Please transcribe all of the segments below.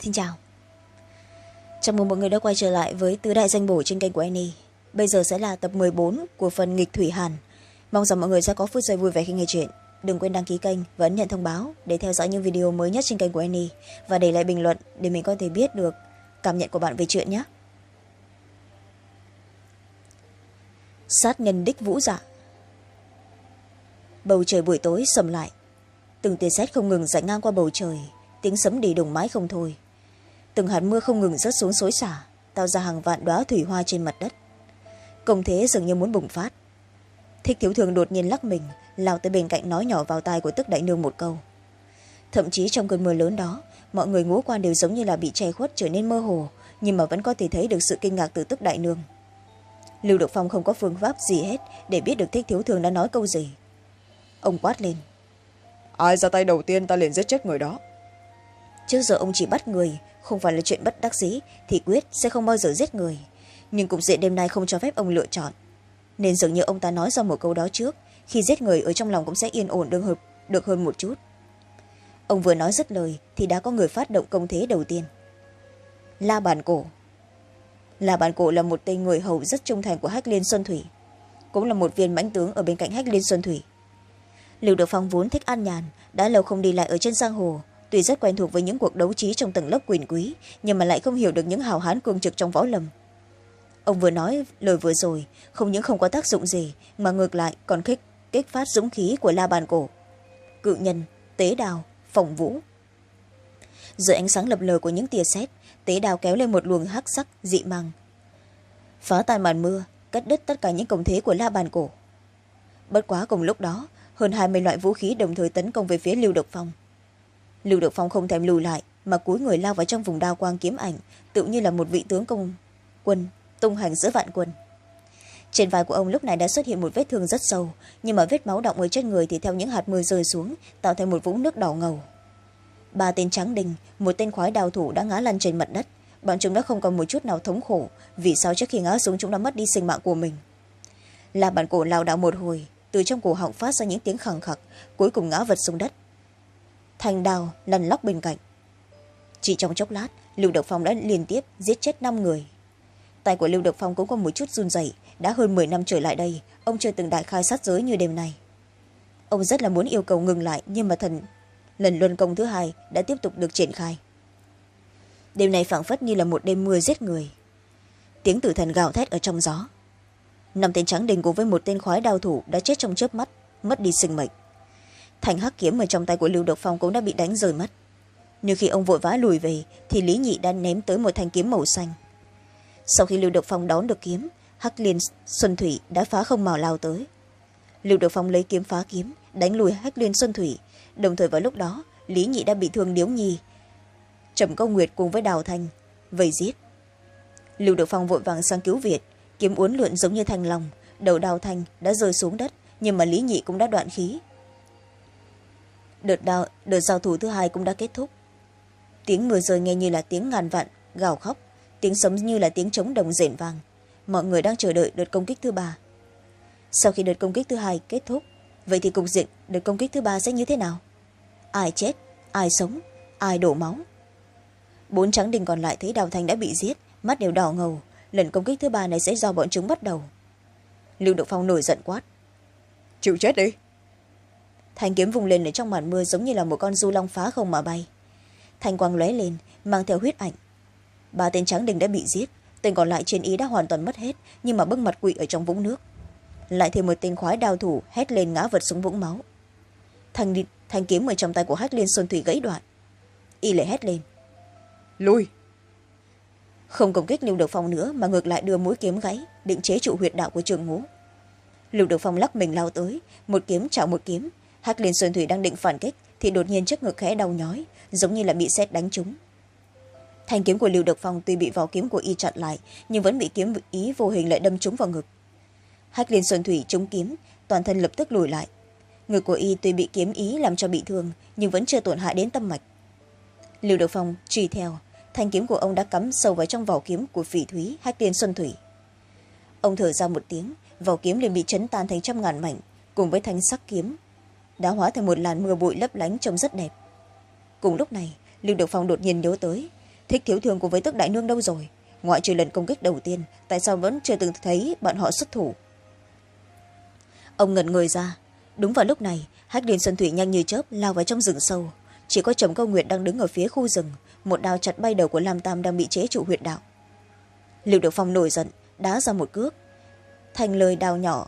xin chào. Chào mừng mọi người đã quay trở lại với tứ đại danh bổ trên kênh của annie. Bây giờ sẽ là tập 14 của phần nghịch thủy hàn. Mong rằng mọi người sẽ có phút giây vui vẻ khi nghe chuyện. Đừng quên đăng ký kênh và ấn nhận thông báo để theo dõi những video mới nhất trên kênh của annie và để lại bình luận để mình có thể biết được cảm nhận của bạn về chuyện nhé. Sát nhân đích vũ dạ. Bầu trời buổi tối sầm lại. Từng tia sét không ngừng dạy ngang qua bầu trời. Tiếng sấm đi đùng mái không thôi từng hạt mưa không ngừng rớt xuống xối xả tạo ra hàng vạn đoá thủy hoa trên mặt đất. Công thế dường như muốn bùng phát. Thích thiếu thường đột nhiên lắc mình lao tới bên cạnh nói nhỏ vào tai của tức đại nương một câu. Thậm chí trong cơn mưa lớn đó mọi người ngũ quan đều giống như là bị che khuất trở nên mơ hồ nhưng mà vẫn có thể thấy được sự kinh ngạc từ tức đại nương. Lưu được phong không có phương pháp gì hết để biết được thích thiếu thường đã nói câu gì. Ông quát lên. Ai ra tay đầu tiên ta liền giết chết người đó. Trước giờ ông chỉ bắt người không phải là chuyện bất đắc dĩ thì quyết sẽ không bao giờ giết người. Nhưng cục diện đêm nay không cho phép ông lựa chọn. Nên dường như ông ta nói ra một câu đó trước khi giết người ở trong lòng cũng sẽ yên ổn được, được hơn một chút. Ông vừa nói dứt lời thì đã có người phát động công thế đầu tiên. La bàn cổ. La bàn cổ là một tên người hầu rất trung thành của hách liên xuân thủy cũng là một viên mãnh tướng ở bên cạnh hách liên xuân thủy. Lưu được phong vốn thích an nhàn đã lâu không đi lại ở trên giang hồ tuy rất quen thuộc với những cuộc đấu trí trong tầng lớp quyền quý, nhưng mà lại không hiểu được những hào hán cương trực trong võ lâm. Ông vừa nói lời vừa rồi, không những không có tác dụng gì, mà ngược lại còn kích kích phát dũng khí của la bàn cổ. Cự nhân, tế đào phòng vũ. Dưới ánh sáng lập lờ của những tia sét, tế đào kéo lên một luồng hắc sắc dị mang phá tan màn mưa, cắt đứt tất cả những công thế của la bàn cổ. Bất quá cùng lúc đó, hơn hai mươi loại vũ khí đồng thời tấn công về phía lưu độc phong lưu được phong không thèm lùi lại, mà cúi người lao vào trong vùng đao quang kiếm ảnh, tự như là một vị tướng công quân, tung hành giữa vạn quân. Trên vai của ông lúc này đã xuất hiện một vết thương rất sâu, nhưng mà vết máu động ở trên người thì theo những hạt mưa rơi xuống, tạo thành một vũng nước đỏ ngầu. Ba tên trắng đình một tên khoái đào thủ đã ngã lăn trên mặt đất. Bọn chúng đã không còn một chút nào thống khổ, vì sao trước khi ngã xuống chúng đã mất đi sinh mạng của mình? Là bản cổ lao đảo một hồi, từ trong cổ họng phát ra những tiếng khẳng khặc, cuối cùng ngã vật xuống đất thành đào lăn lóc bên cạnh. Chỉ trong chốc lát, lưu độc phong đã liên tiếp giết chết năm người. Tay của lưu độc phong cũng có một chút run rẩy, đã hơn m năm trở lại đây, ông chưa từng đại khai sát giới như đêm nay. Ông rất là muốn yêu cầu ngừng lại, nhưng mà thần lần luân công thứ hai đã tiếp tục được triển khai. Đêm nay phảng phất như là một đêm mưa giết người. Tiếng tử thần gào thét ở trong gió. Năm tên trắng đình cùng với một tên khoái đao thủ đã chết trong chớp mắt, mất đi sinh mệnh thành hắc kiếm ở trong tay của lưu độc phong cũng đã bị đánh rời mất. Nhưng khi ông vội vã lùi về, thì lý nhị đã ném tới một thanh kiếm màu xanh. Sau khi lưu độc phong đón được kiếm, hắc liên xuân thủy đã phá không màu lao tới. Lưu độc phong lấy kiếm phá kiếm, đánh lùi hắc liên xuân thủy. Đồng thời vào lúc đó, lý nhị đã bị thương điếu nhi. Trầm công nguyệt cùng với đào thanh vây giết. Lưu độc phong vội vàng sang cứu việt. Kiếm uốn lượn giống như thanh lòng đầu đào thanh đã rơi xuống đất, nhưng mà lý nhị cũng đã đoạn khí đợt, đào, đợt giao thủ thứ hai cũng đã kết thúc. Tiếng mưa rơi nghe như là tiếng ngàn vạn gào khóc. Tiếng sấm như là tiếng trống đồng rền vang. Mọi người đang chờ đợi đợt công kích thứ ba. Sau khi đợt công kích thứ hai kết thúc vậy thì cục diện đợt công kích thứ ba sẽ như thế nào? Ai chết ai sống ai đổ máu? Bốn trắng đình còn lại thấy đào thành đã bị giết mắt đều đỏ ngầu. Lần công kích thứ ba này sẽ do bọn chúng bắt đầu. Lưu độ phong nổi giận quát. Chịu chết đi thanh kiếm vùng lên ở trong màn mưa giống như là một con du long phá không mà bay. Thanh quang lóe lên mang theo huyết ảnh. Ba tên trắng đình đã bị giết tên còn lại trên ý đã hoàn toàn mất hết nhưng mà bưng mặt quỵ ở trong vũng nước. Lại thêm một tên khoái đào thủ hét lên ngã vật xuống vũng máu. Thanh, thanh kiếm ở trong tay của hách liên xuân thủy gãy đoạn. Y lại hét lên. Lui không công kích lưu được phong nữa mà ngược lại đưa mũi kiếm gãy định chế trụ huyệt đạo của trường ngũ. Lưu được phong lắc mình lao tới một kiếm chảo một kiếm hắc liên xuân thủy đang định phản kích, thì đột nhiên trước ngực khẽ đau nhói, giống như là bị xét đánh trúng. Thanh kiếm của lưu được phong tuy bị vỏ kiếm của y chặn lại, nhưng vẫn bị kiếm ý vô hình lại đâm trúng vào ngực. Hắc liên xuân thủy trúng kiếm, toàn thân lập tức lùi lại. Ngực của y tuy bị kiếm ý làm cho bị thương, nhưng vẫn chưa tổn hại đến tâm mạch. Lưu được phong truy theo, thanh kiếm của ông đã cắm sâu vào trong vỏ kiếm của phỉ thúy hách liên xuân thủy. Ông thở ra một tiếng, vỏ kiếm liền bị chấn tan thành trăm ngàn mảnh, cùng với thanh sắc kiếm đã hóa thành một làn mưa bụi lấp lánh trông rất đẹp. Cùng lúc này, lưu được phong đột nhiên nhớ tới, thích thiếu thường cùng với tức đại nương đâu rồi? Ngoại trừ lần công kích đầu tiên, tại sao vẫn chưa từng thấy bọn họ xuất thủ? Ông ngẩn người ra. Đúng vào lúc này, hách liên xuân thủy nhanh như chớp lao vào trong rừng sâu. Chỉ có trầm câu nguyệt đang đứng ở phía khu rừng, một đao chặt bay đầu của lam tam đang bị chế trụ huyệt đạo. Lưu được phong nổi giận, đá ra một cước. Thành lời đào nhỏ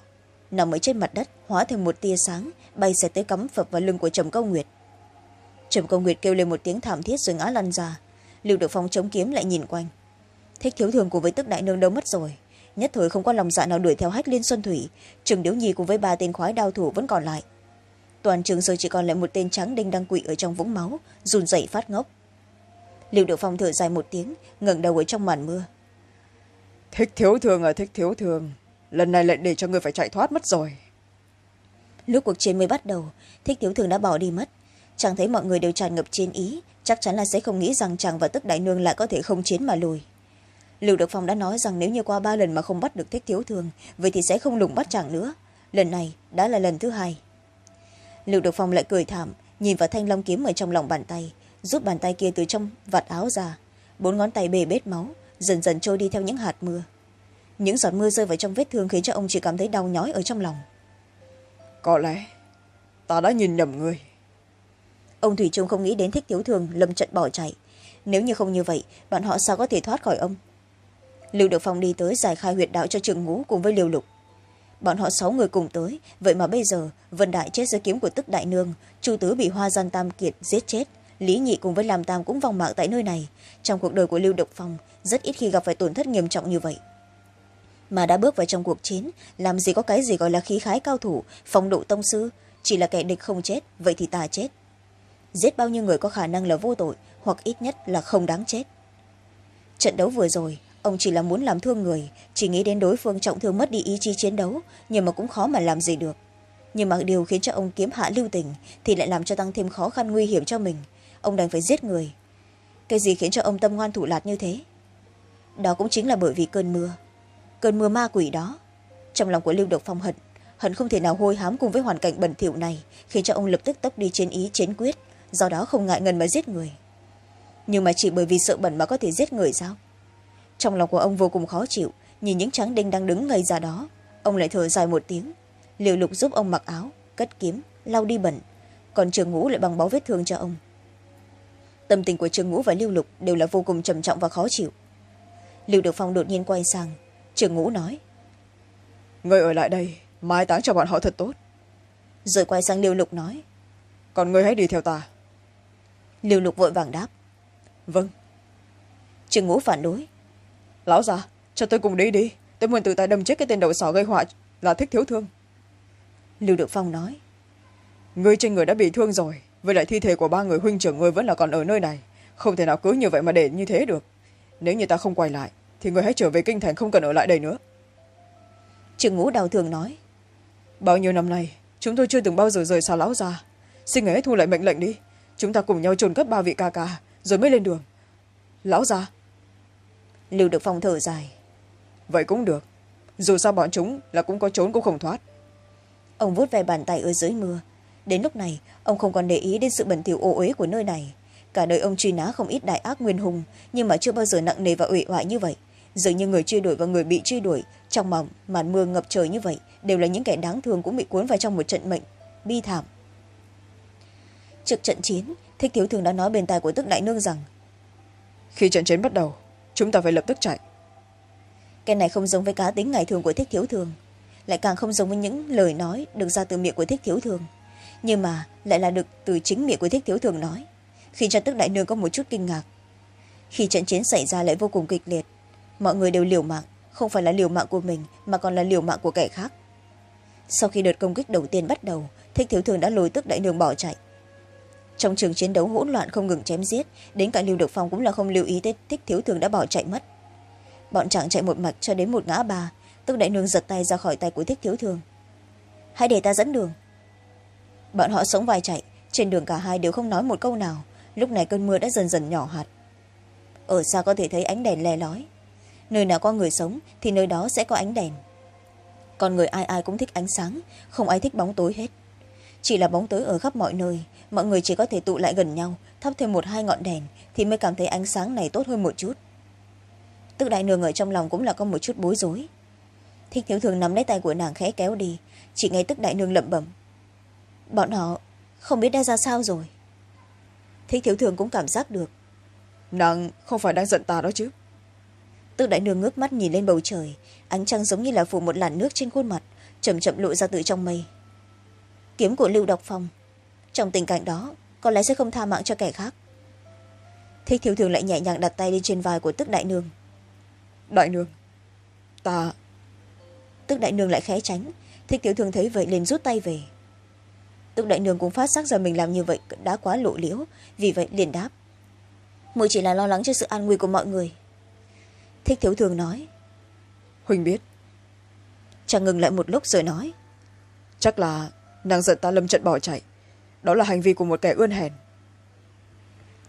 nằm ở trên mặt đất, hóa thành một tia sáng bay sẽ tới cắm phập vào lưng của trầm câu nguyệt. Trầm câu nguyệt kêu lên một tiếng thảm thiết rồi ngã lăn ra. Lưu được phong chống kiếm lại nhìn quanh. Thích thiếu thường cùng với tức đại nương đâu mất rồi. Nhất thời không có lòng dạ nào đuổi theo hách liên xuân thủy. Trường điếu nhi cùng với ba tên khoái đao thủ vẫn còn lại. Toàn trường giờ chỉ còn lại một tên trắng đinh đang quỵ ở trong vũng máu, run dậy phát ngốc. Lưu được phong thở dài một tiếng, ngẩng đầu ở trong màn mưa. Thích thiếu thường à thích thiếu thường. Lần này lại để cho người phải chạy thoát mất rồi lúc cuộc chiến mới bắt đầu, thích thiếu thường đã bỏ đi mất. Chàng thấy mọi người đều tràn ngập chiến ý, chắc chắn là sẽ không nghĩ rằng chàng và tức đại nương lại có thể không chiến mà lùi. Lưu được phong đã nói rằng nếu như qua ba lần mà không bắt được thích thiếu thường, vậy thì sẽ không lùng bắt chàng nữa. Lần này đã là lần thứ hai. Lưu được phong lại cười thảm, nhìn vào thanh long kiếm ở trong lòng bàn tay, rút bàn tay kia từ trong vạt áo ra. Bốn ngón tay bề bết máu, dần dần trôi đi theo những hạt mưa. Những giọt mưa rơi vào trong vết thương khiến cho ông chỉ cảm thấy đau nhói ở trong lòng có lẽ ta đã nhìn nhầm người. Ông thủy trung không nghĩ đến thích thiếu thường lâm trận bỏ chạy. Nếu như không như vậy, bọn họ sao có thể thoát khỏi ông? Lưu được phong đi tới giải khai huyệt đạo cho trường ngũ cùng với liều lục. Bọn họ sáu người cùng tới, vậy mà bây giờ, vân đại chết dưới kiếm của tức đại nương, chu tứ bị hoa gian tam kiệt giết chết, lý nhị cùng với làm tam cũng vong mạng tại nơi này. Trong cuộc đời của lưu độc phong, rất ít khi gặp phải tổn thất nghiêm trọng như vậy mà đã bước vào trong cuộc chiến, làm gì có cái gì gọi là khí khái cao thủ, phong độ tông sư. Chỉ là kẻ địch không chết, vậy thì ta chết. Giết bao nhiêu người có khả năng là vô tội, hoặc ít nhất là không đáng chết. Trận đấu vừa rồi, ông chỉ là muốn làm thương người, chỉ nghĩ đến đối phương trọng thương mất đi ý chí chiến đấu, nhưng mà cũng khó mà làm gì được. Nhưng mà điều khiến cho ông kiếm hạ lưu tình thì lại làm cho tăng thêm khó khăn nguy hiểm cho mình. Ông đành phải giết người. Cái gì khiến cho ông tâm ngoan thủ lạt như thế? Đó cũng chính là bởi vì cơn mưa cơn mưa ma quỷ đó. Trong lòng của lưu độc phong hận hận không thể nào hôi hám cùng với hoàn cảnh bẩn thỉu này, khiến cho ông lập tức tốc đi chiến ý, chiến quyết, do đó không ngại ngần mà giết người. Nhưng mà chỉ bởi vì sợ bẩn mà có thể giết người sao? Trong lòng của ông vô cùng khó chịu, nhìn những tráng đinh đang đứng ngây ra đó, ông lại thở dài một tiếng, liều lục giúp ông mặc áo, cất kiếm, lau đi bẩn, còn trường ngũ lại bằng bó vết thương cho ông. Tâm tình của trường ngũ và lưu lục đều là vô cùng trầm trọng và khó chịu. Lưu được phong đột nhiên quay sang trường ngũ nói. Người ở lại đây mai táng cho bọn họ thật tốt. Rồi quay sang lưu lục nói. Còn người hãy đi theo ta. Lưu lục vội vàng đáp. Vâng. Trường ngũ phản đối. Lão già cho tôi cùng đi đi. Tôi muốn tự tay đâm chết cái tên đầu sỏ gây họa là thích thiếu thương. Lưu được phong nói. Ngươi trên người đã bị thương rồi. Với lại thi thể của ba người huynh trưởng ngươi vẫn là còn ở nơi này. Không thể nào cứ như vậy mà để như thế được. Nếu như ta không quay lại thì người hãy trở về kinh thành không cần ở lại đây nữa. Trường ngũ đau thường nói. Bao nhiêu năm nay chúng tôi chưa từng bao giờ rời xa lão già xin người hãy thu lại mệnh lệnh đi. Chúng ta cùng nhau trồn cất ba vị ca ca rồi mới lên đường. Lão già lưu được phong thở dài. Vậy cũng được. Dù sao bọn chúng là cũng có trốn cũng không thoát. Ông vuốt ve bàn tay ở dưới mưa. Đến lúc này ông không còn để ý đến sự bẩn thỉu ô uế của nơi này. Cả đời ông truy nã không ít đại ác nguyên hùng nhưng mà chưa bao giờ nặng nề và ủy oại như vậy dường như người truy đuổi và người bị truy đuổi trong màn, màn mưa ngập trời như vậy đều là những kẻ đáng thương cũng bị cuốn vào trong một trận mệnh bi thảm. Trước trận chiến thích thiếu thường đã nói bên tai của tức đại nương rằng khi trận chiến bắt đầu chúng ta phải lập tức chạy. Cái này không giống với cá tính ngày thường của thích thiếu thường lại càng không giống với những lời nói được ra từ miệng của thích thiếu thường. Nhưng mà lại là được từ chính miệng của thích thiếu thường nói khi cho tức đại nương có một chút kinh ngạc. Khi trận chiến xảy ra lại vô cùng kịch liệt mọi người đều liều mạng, không phải là liều mạng của mình, mà còn là liều mạng của kẻ khác. Sau khi đợt công kích đầu tiên bắt đầu, thích thiếu thường đã lôi tức đại nương bỏ chạy. Trong trường chiến đấu hỗn loạn không ngừng chém giết, đến cả lưu được phong cũng là không lưu ý tới thích thiếu thường đã bỏ chạy mất. Bọn chàng chạy một mạch cho đến một ngã ba, tức đại nương giật tay ra khỏi tay của thích thiếu thường. Hãy để ta dẫn đường. Bọn họ sống vai chạy, trên đường cả hai đều không nói một câu nào, lúc này cơn mưa đã dần dần nhỏ hạt. Ở xa có thể thấy ánh đèn le lói nơi nào có người sống thì nơi đó sẽ có ánh đèn. Con người ai ai cũng thích ánh sáng, không ai thích bóng tối hết. Chỉ là bóng tối ở khắp mọi nơi, mọi người chỉ có thể tụ lại gần nhau, thắp thêm một hai ngọn đèn thì mới cảm thấy ánh sáng này tốt hơn một chút. Tức đại nương ở trong lòng cũng là có một chút bối rối. Thích thiếu thường nắm lấy tay của nàng khẽ kéo đi, chỉ nghe tức đại nương lẩm bẩm. Bọn họ không biết đã ra sao rồi. Thích thiếu thường cũng cảm giác được. Nàng không phải đang giận ta đó chứ? Tức đại nương ngước mắt nhìn lên bầu trời ánh trăng giống như là phủ một làn nước trên khuôn mặt chậm chậm lộ ra từ trong mây. Kiếm của lưu độc phong trong tình cảnh đó có lẽ sẽ không tha mạng cho kẻ khác. Thích thiếu thường lại nhẹ nhàng đặt tay lên trên vai của tức đại nương. Đại nương ta tức đại nương lại khẽ tránh thích thiếu thường thấy vậy liền rút tay về. Tức đại nương cũng phát giác ra mình làm như vậy đã quá lộ liễu vì vậy liền đáp. Muội chỉ là lo lắng cho sự an nguy của mọi người thích thiếu thường nói. Huỳnh biết. Chàng ngừng lại một lúc rồi nói. Chắc là nàng giận ta lâm trận bỏ chạy. Đó là hành vi của một kẻ ươn hèn.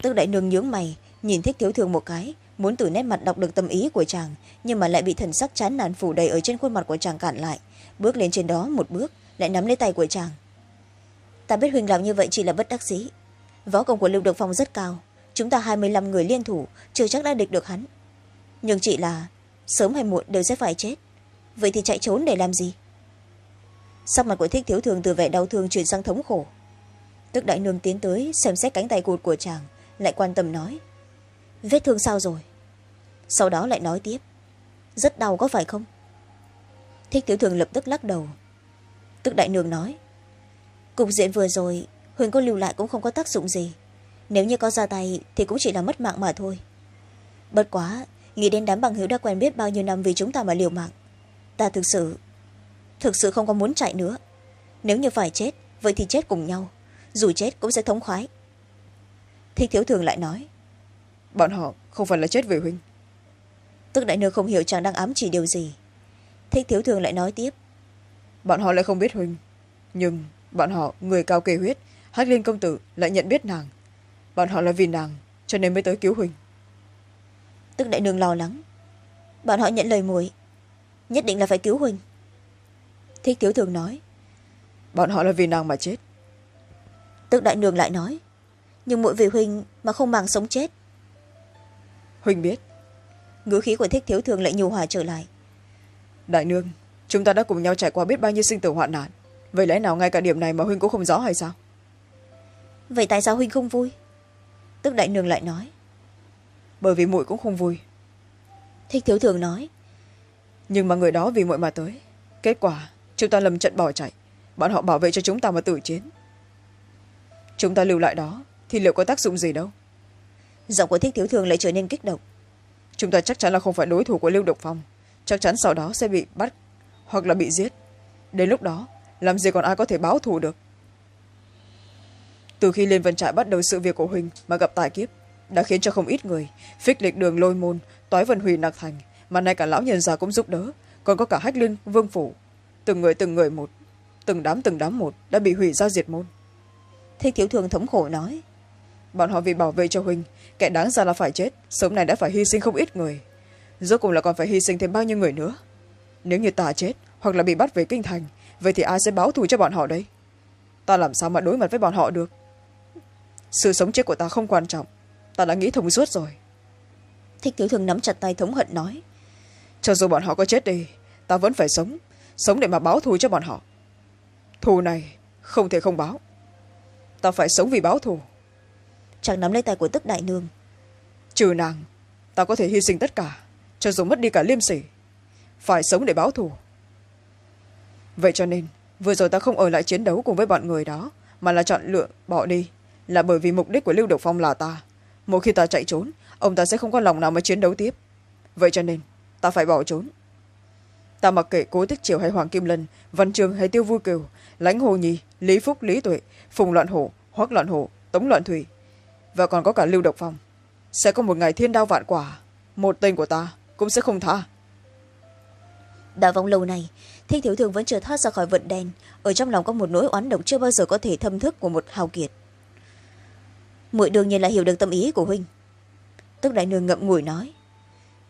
Tức đại nương nhướng mày nhìn thích thiếu thường một cái muốn từ nét mặt đọc được tâm ý của chàng nhưng mà lại bị thần sắc chán nản phủ đầy ở trên khuôn mặt của chàng cản lại. Bước lên trên đó một bước lại nắm lấy tay của chàng. Ta biết huỳnh làm như vậy chỉ là bất đắc dĩ. Võ công của lưu được phong rất cao chúng ta hai mươi năm người liên thủ chưa chắc đã địch được hắn nhưng chị là sớm hay muộn đều sẽ phải chết. Vậy thì chạy trốn để làm gì? Sắc mặt của thích thiếu thường từ vẻ đau thương chuyển sang thống khổ. Tức đại nương tiến tới xem xét cánh tay cụt của chàng, lại quan tâm nói, vết thương sao rồi? Sau đó lại nói tiếp, rất đau có phải không? Thích thiếu thường lập tức lắc đầu. Tức đại nương nói, cục diện vừa rồi, huỳnh có lưu lại cũng không có tác dụng gì. Nếu như có ra tay thì cũng chỉ là mất mạng mà thôi. Bất quá nghĩ đến đám bằng hữu đã quen biết bao nhiêu năm vì chúng ta mà liều mạng. Ta thực sự thực sự không có muốn chạy nữa. Nếu như phải chết vậy thì chết cùng nhau. Dù chết cũng sẽ thống khoái. Thích thiếu thường lại nói bọn họ không phải là chết vì huynh tức đại nương không hiểu chàng đang ám chỉ điều gì. Thích thiếu thường lại nói tiếp bọn họ lại không biết huynh nhưng bọn họ người cao kề huyết hách liên công tử lại nhận biết nàng. Bọn họ là vì nàng cho nên mới tới cứu huynh tức đại nương lo lắng. Bọn họ nhận lời muội. Nhất định là phải cứu huynh. Thích thiếu thường nói. Bọn họ là vì nàng mà chết. Tức đại nương lại nói. Nhưng muội vì huynh mà không màng sống chết. Huynh biết. Ngữ khí của thích thiếu thường lại nhu hòa trở lại. Đại nương chúng ta đã cùng nhau trải qua biết bao nhiêu sinh tử hoạn nạn. Vậy lẽ nào ngay cả điểm này mà huynh cũng không rõ hay sao? Vậy tại sao huynh không vui? Tức đại nương lại nói bởi vì muội cũng không vui. Thích thiếu thường nói. Nhưng mà người đó vì muội mà tới. Kết quả chúng ta lầm trận bỏ chạy. Bọn họ bảo vệ cho chúng ta mà tử chiến. Chúng ta lưu lại đó thì liệu có tác dụng gì đâu? Giọng của thích thiếu thường lại trở nên kích động. Chúng ta chắc chắn là không phải đối thủ của lưu độc phong. Chắc chắn sau đó sẽ bị bắt hoặc là bị giết. Đến lúc đó làm gì còn ai có thể báo thù được? Từ khi liên vân trại bắt đầu sự việc của huỳnh mà gặp tài kiếp đã khiến cho không ít người phích lịch đường lôi môn toái vân hủy nạc thành mà nay cả lão nhân già cũng giúp đỡ còn có cả hách liên vương phủ. Từng người từng người một từng đám từng đám một đã bị hủy ra diệt môn. Thích thiếu thường thống khổ nói. Bọn họ vì bảo vệ cho huỳnh kẻ đáng ra là phải chết sớm này đã phải hy sinh không ít người. Rốt cùng là còn phải hy sinh thêm bao nhiêu người nữa? Nếu như ta chết hoặc là bị bắt về kinh thành vậy thì ai sẽ báo thù cho bọn họ đấy ta làm sao mà đối mặt với bọn họ được? Sự sống chết của ta không quan trọng ta đã nghĩ thông suốt rồi. Thích thiếu thường nắm chặt tay thống hận nói. Cho dù bọn họ có chết đi ta vẫn phải sống sống để mà báo thù cho bọn họ. Thù này không thể không báo. Ta phải sống vì báo thù. Chàng nắm lấy tay của tức đại nương. Trừ nàng ta có thể hy sinh tất cả cho dù mất đi cả liêm sỉ. Phải sống để báo thù. Vậy cho nên vừa rồi ta không ở lại chiến đấu cùng với bọn người đó mà là chọn lựa bỏ đi là bởi vì mục đích của lưu độc phong là ta một khi ta chạy trốn, ông ta sẽ không có lòng nào mà chiến đấu tiếp. Vậy cho nên, ta phải bỏ trốn. Ta mặc kệ cố tích triều hay hoàng kim lân, văn trường hay tiêu vui kiều, lãnh hồ nhi lý phúc, lý tuệ, phùng loạn hổ hoắc loạn hổ tống loạn thủy. Và còn có cả lưu độc phong. Sẽ có một ngày thiên đao vạn quả, một tên của ta cũng sẽ không tha. Đã vòng lâu này thích thiếu thường vẫn chưa thoát ra khỏi vận đen. Ở trong lòng có một nỗi oán độc chưa bao giờ có thể thâm thức của một hào kiệt muội đương nhiên là hiểu được tâm ý của huynh. Tức đại nương ngậm ngùi nói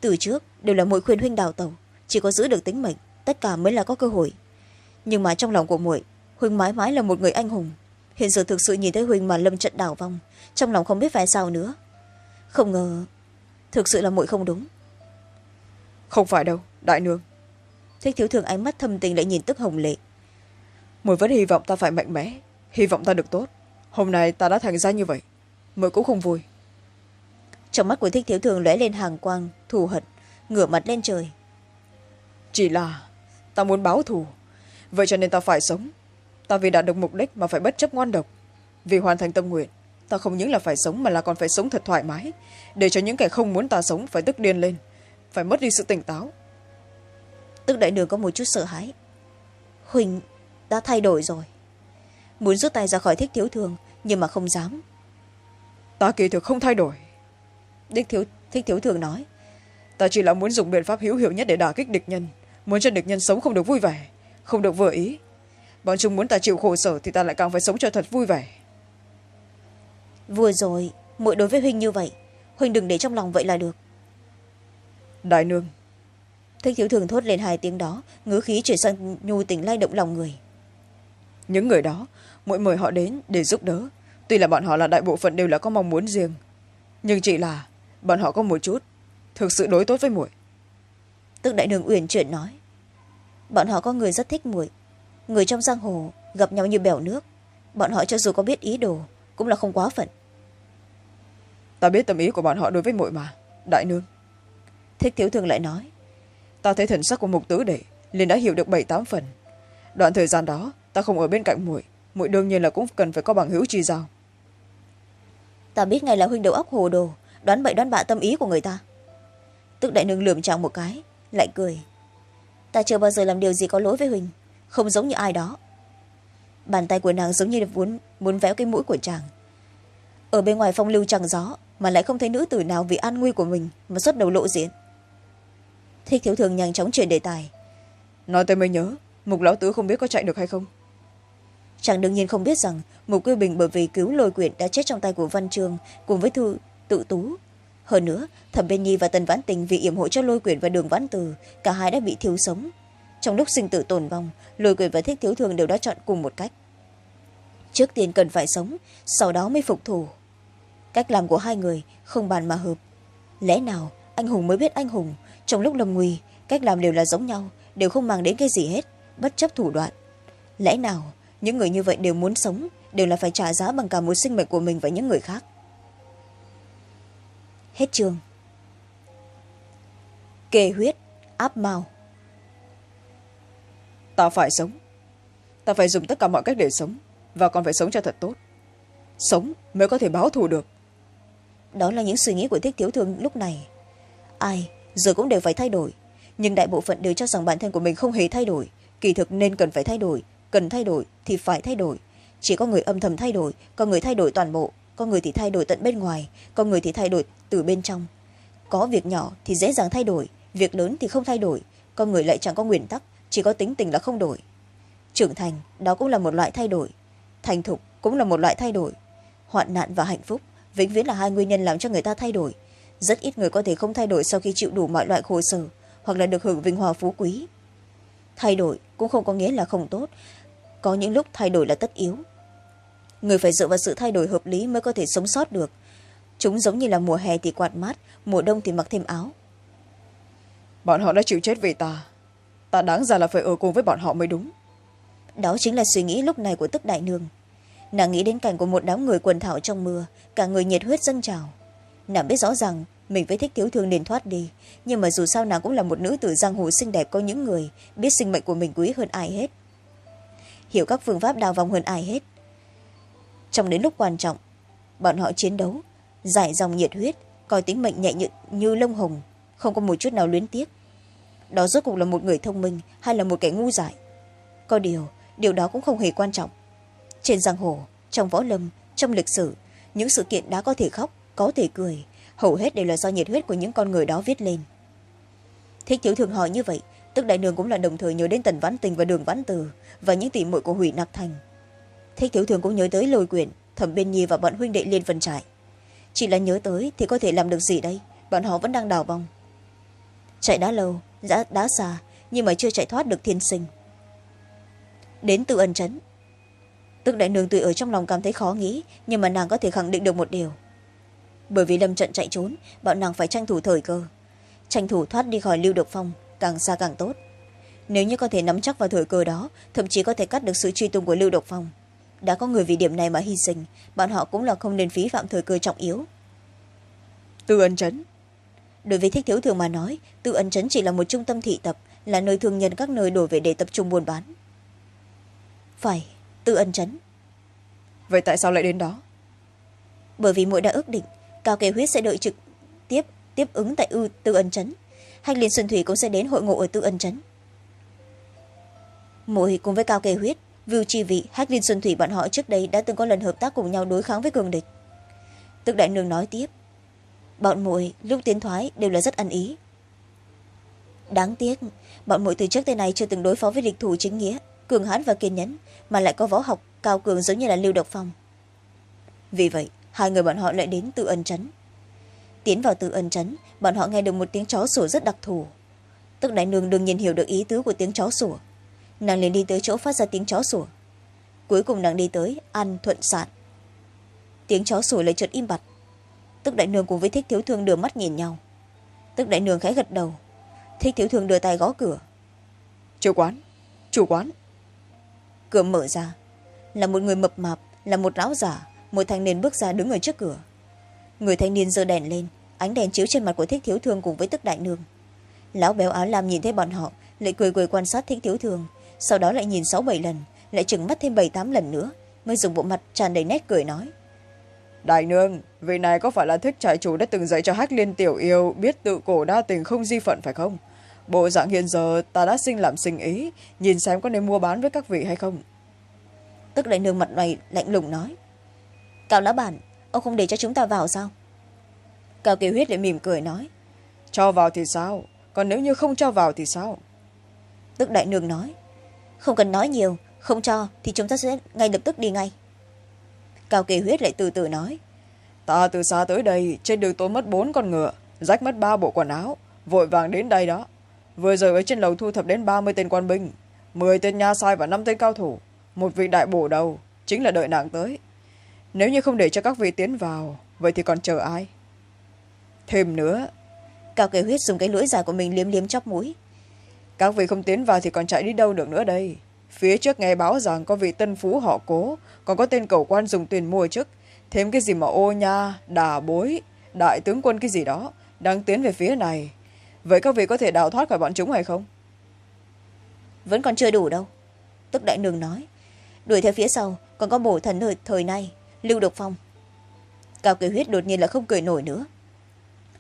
từ trước đều là muội khuyên huynh đào tàu chỉ có giữ được tính mệnh tất cả mới là có cơ hội. Nhưng mà trong lòng của muội huỳnh mãi mãi là một người anh hùng. Hiện giờ thực sự nhìn thấy huỳnh mà lâm trận đảo vong trong lòng không biết phải sao nữa. Không ngờ thực sự là muội không đúng. Không phải đâu đại nương. Thích thiếu thường ánh mắt thâm tình lại nhìn tức hồng lệ. Muội vẫn hy vọng ta phải mạnh mẽ hy vọng ta được tốt. Hôm nay ta đã thành ra như vậy muội cũng không vui. Trong mắt của thích thiếu thường lóe lên hàng quang thù hận ngửa mặt lên trời. Chỉ là ta muốn báo thù. Vậy cho nên ta phải sống. Ta vì đạt được mục đích mà phải bất chấp ngoan độc. Vì hoàn thành tâm nguyện ta không những là phải sống mà là còn phải sống thật thoải mái. Để cho những kẻ không muốn ta sống phải tức điên lên phải mất đi sự tỉnh táo. Tức đại đường có một chút sợ hãi. Huỳnh đã thay đổi rồi. Muốn rút tay ra khỏi thích thiếu thường nhưng mà không dám ta kỳ thực không thay đổi. Đích thiếu, thích thiếu thường nói ta chỉ là muốn dùng biện pháp hữu hiệu nhất để đả kích địch nhân muốn cho địch nhân sống không được vui vẻ không được vừa ý. Bọn chúng muốn ta chịu khổ sở thì ta lại càng phải sống cho thật vui vẻ. Vừa rồi muội đối với huynh như vậy huynh đừng để trong lòng vậy là được. Đại nương. Thích thiếu thường thốt lên hai tiếng đó ngữ khí chuyển sang nhu tình lay động lòng người. Những người đó mỗi mời họ đến để giúp đỡ tuy là bọn họ là đại bộ phận đều là có mong muốn riêng nhưng chỉ là bọn họ có một chút thực sự đối tốt với muội. Tức đại đường uyển chuyển nói bọn họ có người rất thích muội người trong giang hồ gặp nhau như bèo nước bọn họ cho dù có biết ý đồ cũng là không quá phận. Ta biết tâm ý của bọn họ đối với muội mà đại nương. Thích thiếu thường lại nói ta thấy thần sắc của mục tứ đệ liền đã hiểu được bảy tám phần. Đoạn thời gian đó ta không ở bên cạnh muội muội đương nhiên là cũng cần phải có bằng hữu chi giao. Ta biết ngay là huynh đầu óc hồ đồ đoán bậy đoán bạ tâm ý của người ta. Tức đại nương lườm chàng một cái lại cười. Ta chưa bao giờ làm điều gì có lỗi với huỳnh không giống như ai đó. Bàn tay của nàng giống như muốn muốn véo cái mũi của chàng. Ở bên ngoài phong lưu chẳng gió mà lại không thấy nữ tử nào vì an nguy của mình mà xuất đầu lộ diện. Thích thiếu thường nhanh chóng chuyển đề tài. Nói tới mới nhớ mục lão tứ không biết có chạy được hay không chàng đương nhiên không biết rằng mục quy bình bởi vì cứu lôi quyển đã chết trong tay của văn trường cùng với thư tự tú. Hơn nữa, thẩm bên nhi và tần vãn tình vì yểm hộ cho lôi quyển và đường vãn từ, cả hai đã bị thiếu sống. Trong lúc sinh tử tồn vong, lôi quyển và thích thiếu thường đều đã chọn cùng một cách. Trước tiên cần phải sống, sau đó mới phục thù. Cách làm của hai người không bàn mà hợp. Lẽ nào anh hùng mới biết anh hùng? Trong lúc lâm nguy, cách làm đều là giống nhau, đều không mang đến cái gì hết, bất chấp thủ đoạn. Lẽ nào những người như vậy đều muốn sống đều là phải trả giá bằng cả một sinh mệnh của mình và những người khác. Hết chương. Kề huyết áp mao ta phải sống. Ta phải dùng tất cả mọi cách để sống và còn phải sống cho thật tốt. Sống mới có thể báo thù được. Đó là những suy nghĩ của thích thiếu thương lúc này. Ai giờ cũng đều phải thay đổi nhưng đại bộ phận đều cho rằng bản thân của mình không hề thay đổi. Kỳ thực nên cần phải thay đổi cần thay đổi thì phải thay đổi. Chỉ có người âm thầm thay đổi, có người thay đổi toàn bộ, có người thì thay đổi tận bên ngoài, có người thì thay đổi từ bên trong. Có việc nhỏ thì dễ dàng thay đổi, việc lớn thì không thay đổi, có người lại chẳng có nguyên tắc, chỉ có tính tình là không đổi. Trưởng thành, đó cũng là một loại thay đổi. Thành thục cũng là một loại thay đổi. Hoạn nạn và hạnh phúc vĩnh viễn là hai nguyên nhân làm cho người ta thay đổi. Rất ít người có thể không thay đổi sau khi chịu đủ mọi loại khổ sở hoặc là được hưởng vinh hoa phú quý. Thay đổi cũng không có nghĩa là không tốt có những lúc thay đổi là tất yếu. Người phải dựa vào sự thay đổi hợp lý mới có thể sống sót được. Chúng giống như là mùa hè thì quạt mát mùa đông thì mặc thêm áo. Bọn họ đã chịu chết vì ta. Ta đáng ra là phải ở cùng với bọn họ mới đúng. Đó chính là suy nghĩ lúc này của tức đại nương. Nàng nghĩ đến cảnh của một đám người quần thảo trong mưa cả người nhiệt huyết dâng trào. Nàng biết rõ ràng mình với thích thiếu thương nên thoát đi nhưng mà dù sao nàng cũng là một nữ tử giang hồ xinh đẹp có những người biết sinh mệnh của mình quý hơn ai hết hiểu các phương pháp đào vòng hơn ai hết. Trong đến lúc quan trọng bọn họ chiến đấu giải dòng nhiệt huyết coi tính mệnh nhẹ như, như lông hồng không có một chút nào luyến tiếc. Đó rốt cuộc là một người thông minh hay là một kẻ ngu dại? Có điều điều đó cũng không hề quan trọng. Trên giang hồ trong võ lâm trong lịch sử những sự kiện đã có thể khóc có thể cười hầu hết đều là do nhiệt huyết của những con người đó viết lên. Thích thiếu thường hỏi như vậy tức đại nương cũng là đồng thời nhớ đến tần vãn tình và đường vãn từ và những tỷ muội của hủy nặc thành. Thích thiếu thường cũng nhớ tới lôi quyển thẩm biên nhi và bọn huynh đệ liên phân trại. Chỉ là nhớ tới thì có thể làm được gì đây? Bọn họ vẫn đang đào vong chạy đã lâu đã, đã xa nhưng mà chưa chạy thoát được thiên sinh. Đến từ ân trấn. Tức đại nương tuy ở trong lòng cảm thấy khó nghĩ nhưng mà nàng có thể khẳng định được một điều. Bởi vì lâm trận chạy trốn bọn nàng phải tranh thủ thời cơ. Tranh thủ thoát đi khỏi lưu độc phong càng xa càng tốt. Nếu như có thể nắm chắc vào thời cơ đó thậm chí có thể cắt được sự truy tung của lưu độc phong. Đã có người vì điểm này mà hy sinh bọn họ cũng là không nên phí phạm thời cơ trọng yếu. Tư ân chấn. Đối với thích thiếu thường mà nói tư ân chấn chỉ là một trung tâm thị tập là nơi thương nhân các nơi đổ về để tập trung buôn bán. Phải tư ân chấn. Vậy tại sao lại đến đó? Bởi vì mỗi đã ước định cao kế huyết sẽ đợi trực tiếp tiếp ứng tại ư tư ân chấn hách liên xuân thủy cũng sẽ đến hội ngộ ở tư ân chấn mỗi cùng với cao kê huyết, vưu chi vị, hách liên xuân thủy bọn họ trước đây đã từng có lần hợp tác cùng nhau đối kháng với cường địch. Tức đại nương nói tiếp, bọn muội lúc tiến thoái đều là rất ăn ý. Đáng tiếc, bọn muội từ trước tới nay chưa từng đối phó với địch thủ chính nghĩa, cường hãn và kiên nhẫn, mà lại có võ học cao cường giống như là lưu độc phong. Vì vậy, hai người bọn họ lại đến tự ân chấn tiến vào tự ân chấn bọn họ nghe được một tiếng chó sủa rất đặc thù. Tức đại nương đương nhiên hiểu được ý tứ của tiếng chó sủa. Nàng liền đi tới chỗ phát ra tiếng chó sủa. Cuối cùng nàng đi tới ăn thuận sạn. Tiếng chó sủa lại chợt im bặt. Tức đại nương cùng với thích thiếu thương đưa mắt nhìn nhau. Tức đại nương khẽ gật đầu. Thích thiếu thương đưa tay gõ cửa. Chủ quán chủ quán. Cửa mở ra. Là một người mập mạp là một lão giả một thanh niên bước ra đứng ở trước cửa người thanh niên giơ đèn lên ánh đèn chiếu trên mặt của thích thiếu thương cùng với tức đại nương. Lão béo áo lam nhìn thấy bọn họ lại cười cười quan sát thích thiếu thương sau đó lại nhìn sáu bảy lần lại chừng mắt thêm bảy tám lần nữa mới dùng bộ mặt tràn đầy nét cười nói. Đại nương vị này có phải là thích trại chủ đã từng dạy cho hách liên tiểu yêu biết tự cổ đa tình không di phận phải không? Bộ dạng hiện giờ ta đã sinh làm sinh ý nhìn xem có nên mua bán với các vị hay không? Tức đại nương mặt này lạnh lùng nói. Cao lão bản ông không để cho chúng ta vào sao? Cao kiều huyết lại mỉm cười nói. Cho vào thì sao? Còn nếu như không cho vào thì sao? Tức đại nương nói. Không cần nói nhiều không cho thì chúng ta sẽ ngay lập tức đi ngay. Cao kỳ huyết lại từ từ nói. Ta từ xa tới đây trên đường tôi mất bốn con ngựa rách mất ba bộ quần áo vội vàng đến đây đó. Vừa rồi ở trên lầu thu thập đến ba mươi tên quan binh mười tên nha sai và năm tên cao thủ. Một vị đại bổ đầu chính là đợi nàng tới nếu như không để cho các vị tiến vào vậy thì còn chờ ai? Thêm nữa cao kỳ huyết dùng cái lưỡi dài của mình liếm liếm chóp mũi. các vị không tiến vào thì còn chạy đi đâu được nữa đây? Phía trước nghe báo rằng có vị tân phú họ cố còn có tên cầu quan dùng tiền mua chức. Thêm cái gì mà ô nha đà bối đại tướng quân cái gì đó đang tiến về phía này. Vậy các vị có thể đào thoát khỏi bọn chúng hay không? Vẫn còn chưa đủ đâu. Tức đại nương nói đuổi theo phía sau còn có bổ thần thời, thời nay lưu độc phong. Cao kỳ huyết đột nhiên là không cười nổi nữa.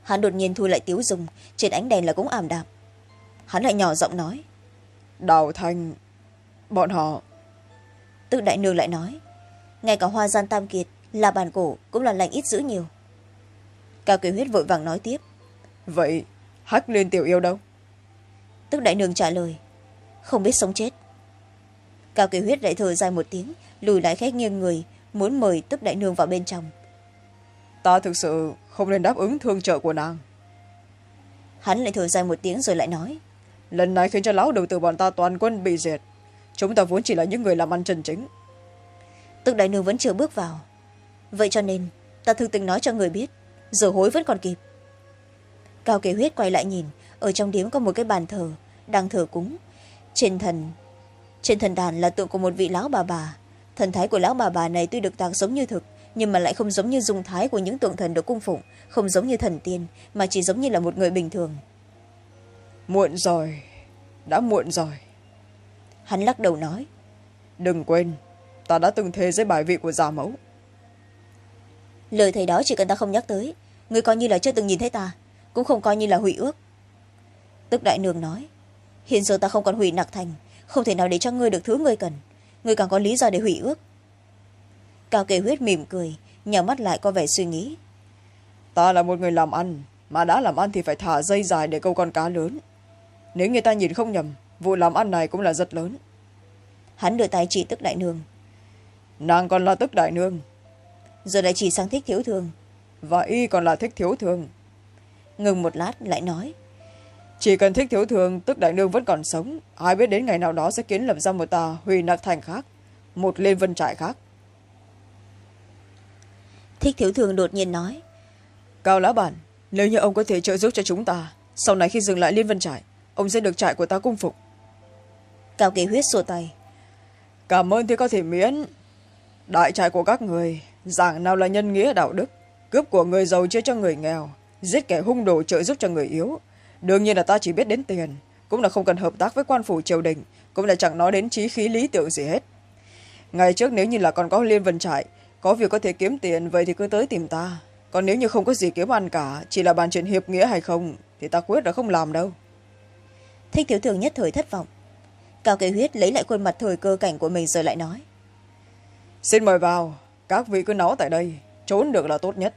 Hắn đột nhiên thu lại tiếu dùng trên ánh đèn là cũng ảm đạm. Hắn lại nhỏ giọng nói đào thành bọn họ tự đại nương lại nói ngay cả hoa gian tam kiệt là bàn cổ cũng là lành ít giữ nhiều. Cao kỳ huyết vội vàng nói tiếp vậy hắc liên tiểu yêu đâu? Tức đại nương trả lời không biết sống chết. Cao kỳ huyết lại thở dài một tiếng lùi lại khét nghiêng người muốn mời tức đại nương vào bên trong. Ta thực sự không nên đáp ứng thương trợ của nàng. Hắn lại thở dài một tiếng rồi lại nói. Lần này khiến cho lão đầu từ bọn ta toàn quân bị diệt. Chúng ta vốn chỉ là những người làm ăn chân chính. Tức đại nương vẫn chưa bước vào. Vậy cho nên ta thực tình nói cho người biết giờ hối vẫn còn kịp. Cao kế huyết quay lại nhìn ở trong điếm có một cái bàn thờ đang thờ cúng. Trên thần trên thần đàn là tượng của một vị lão bà bà thần thái của lão bà bà này tuy được tạc giống như thực nhưng mà lại không giống như dung thái của những tượng thần được cung phụng không giống như thần tiên mà chỉ giống như là một người bình thường. Muộn rồi đã muộn rồi. Hắn lắc đầu nói. Đừng quên ta đã từng thề với bài vị của già mẫu. Lời thầy đó chỉ cần ta không nhắc tới người coi như là chưa từng nhìn thấy ta cũng không coi như là hủy ước. Tức đại nương nói hiện giờ ta không còn hủy nặc thành không thể nào để cho ngươi được thứ ngươi cần ngươi càng có lý do để hủy ước. Cao kề huyết mỉm cười nhào mắt lại có vẻ suy nghĩ. Ta là một người làm ăn mà đã làm ăn thì phải thả dây dài để câu con cá lớn. Nếu người ta nhìn không nhầm vụ làm ăn này cũng là rất lớn. Hắn đưa tay chỉ tức đại nương. Nàng còn là tức đại nương. Rồi lại chỉ sang thích thiếu thương và y còn là thích thiếu thương ngừng một lát lại nói chỉ cần thích thiếu thương tức đại nương vẫn còn sống. Ai biết đến ngày nào đó sẽ kiến lập ra một ta huy nặc thành khác một liên vân trại khác. Thích thiếu thường đột nhiên nói cao lão bản nếu như ông có thể trợ giúp cho chúng ta sau này khi dừng lại liên vân trại ông sẽ được trại của ta cung phục. Cao kỳ huyết xua tay. Cảm ơn thì có thể miễn. Đại trại của các người giảng nào là nhân nghĩa đạo đức cướp của người giàu chia cho người nghèo giết kẻ hung đồ trợ giúp cho người yếu đương nhiên là ta chỉ biết đến tiền cũng là không cần hợp tác với quan phủ triều đình cũng là chẳng nói đến trí khí lý tưởng gì hết. Ngày trước nếu như là còn có liên vân trại có việc có thể kiếm tiền vậy thì cứ tới tìm ta. Còn nếu như không có gì kiếm ăn cả chỉ là bàn chuyện hiệp nghĩa hay không thì ta quyết là không làm đâu. Thích thiếu thường nhất thời thất vọng. Cao kỳ huyết lấy lại khuôn mặt thời cơ cảnh của mình rồi lại nói. Xin mời vào các vị cứ nói tại đây trốn được là tốt nhất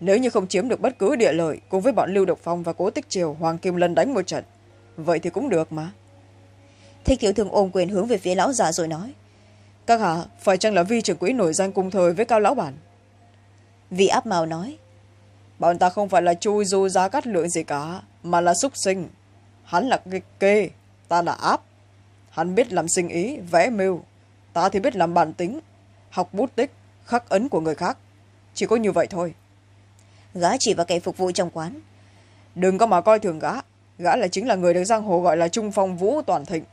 nếu như không chiếm được bất cứ địa lợi cùng với bọn lưu độc phong và cố tích triều hoàng kim lân đánh một trận vậy thì cũng được mà. Thích thiếu thường ôm quyền hướng về phía lão già rồi nói các hạ phải chăng là vi trưởng quỹ nổi danh cùng thời với cao lão bản? Vị áp màu nói bọn ta không phải là chui du giá cắt lượng gì cả mà là xúc sinh. Hắn là cái kê ta là áp. Hắn biết làm sinh ý vẽ mưu. Ta thì biết làm bản tính học bút tích khắc ấn của người khác. Chỉ có như vậy thôi gã chỉ vào kẻ phục vụ trong quán. Đừng có mà coi thường gã. Gã là chính là người được giang hồ gọi là trung phong vũ toàn thịnh.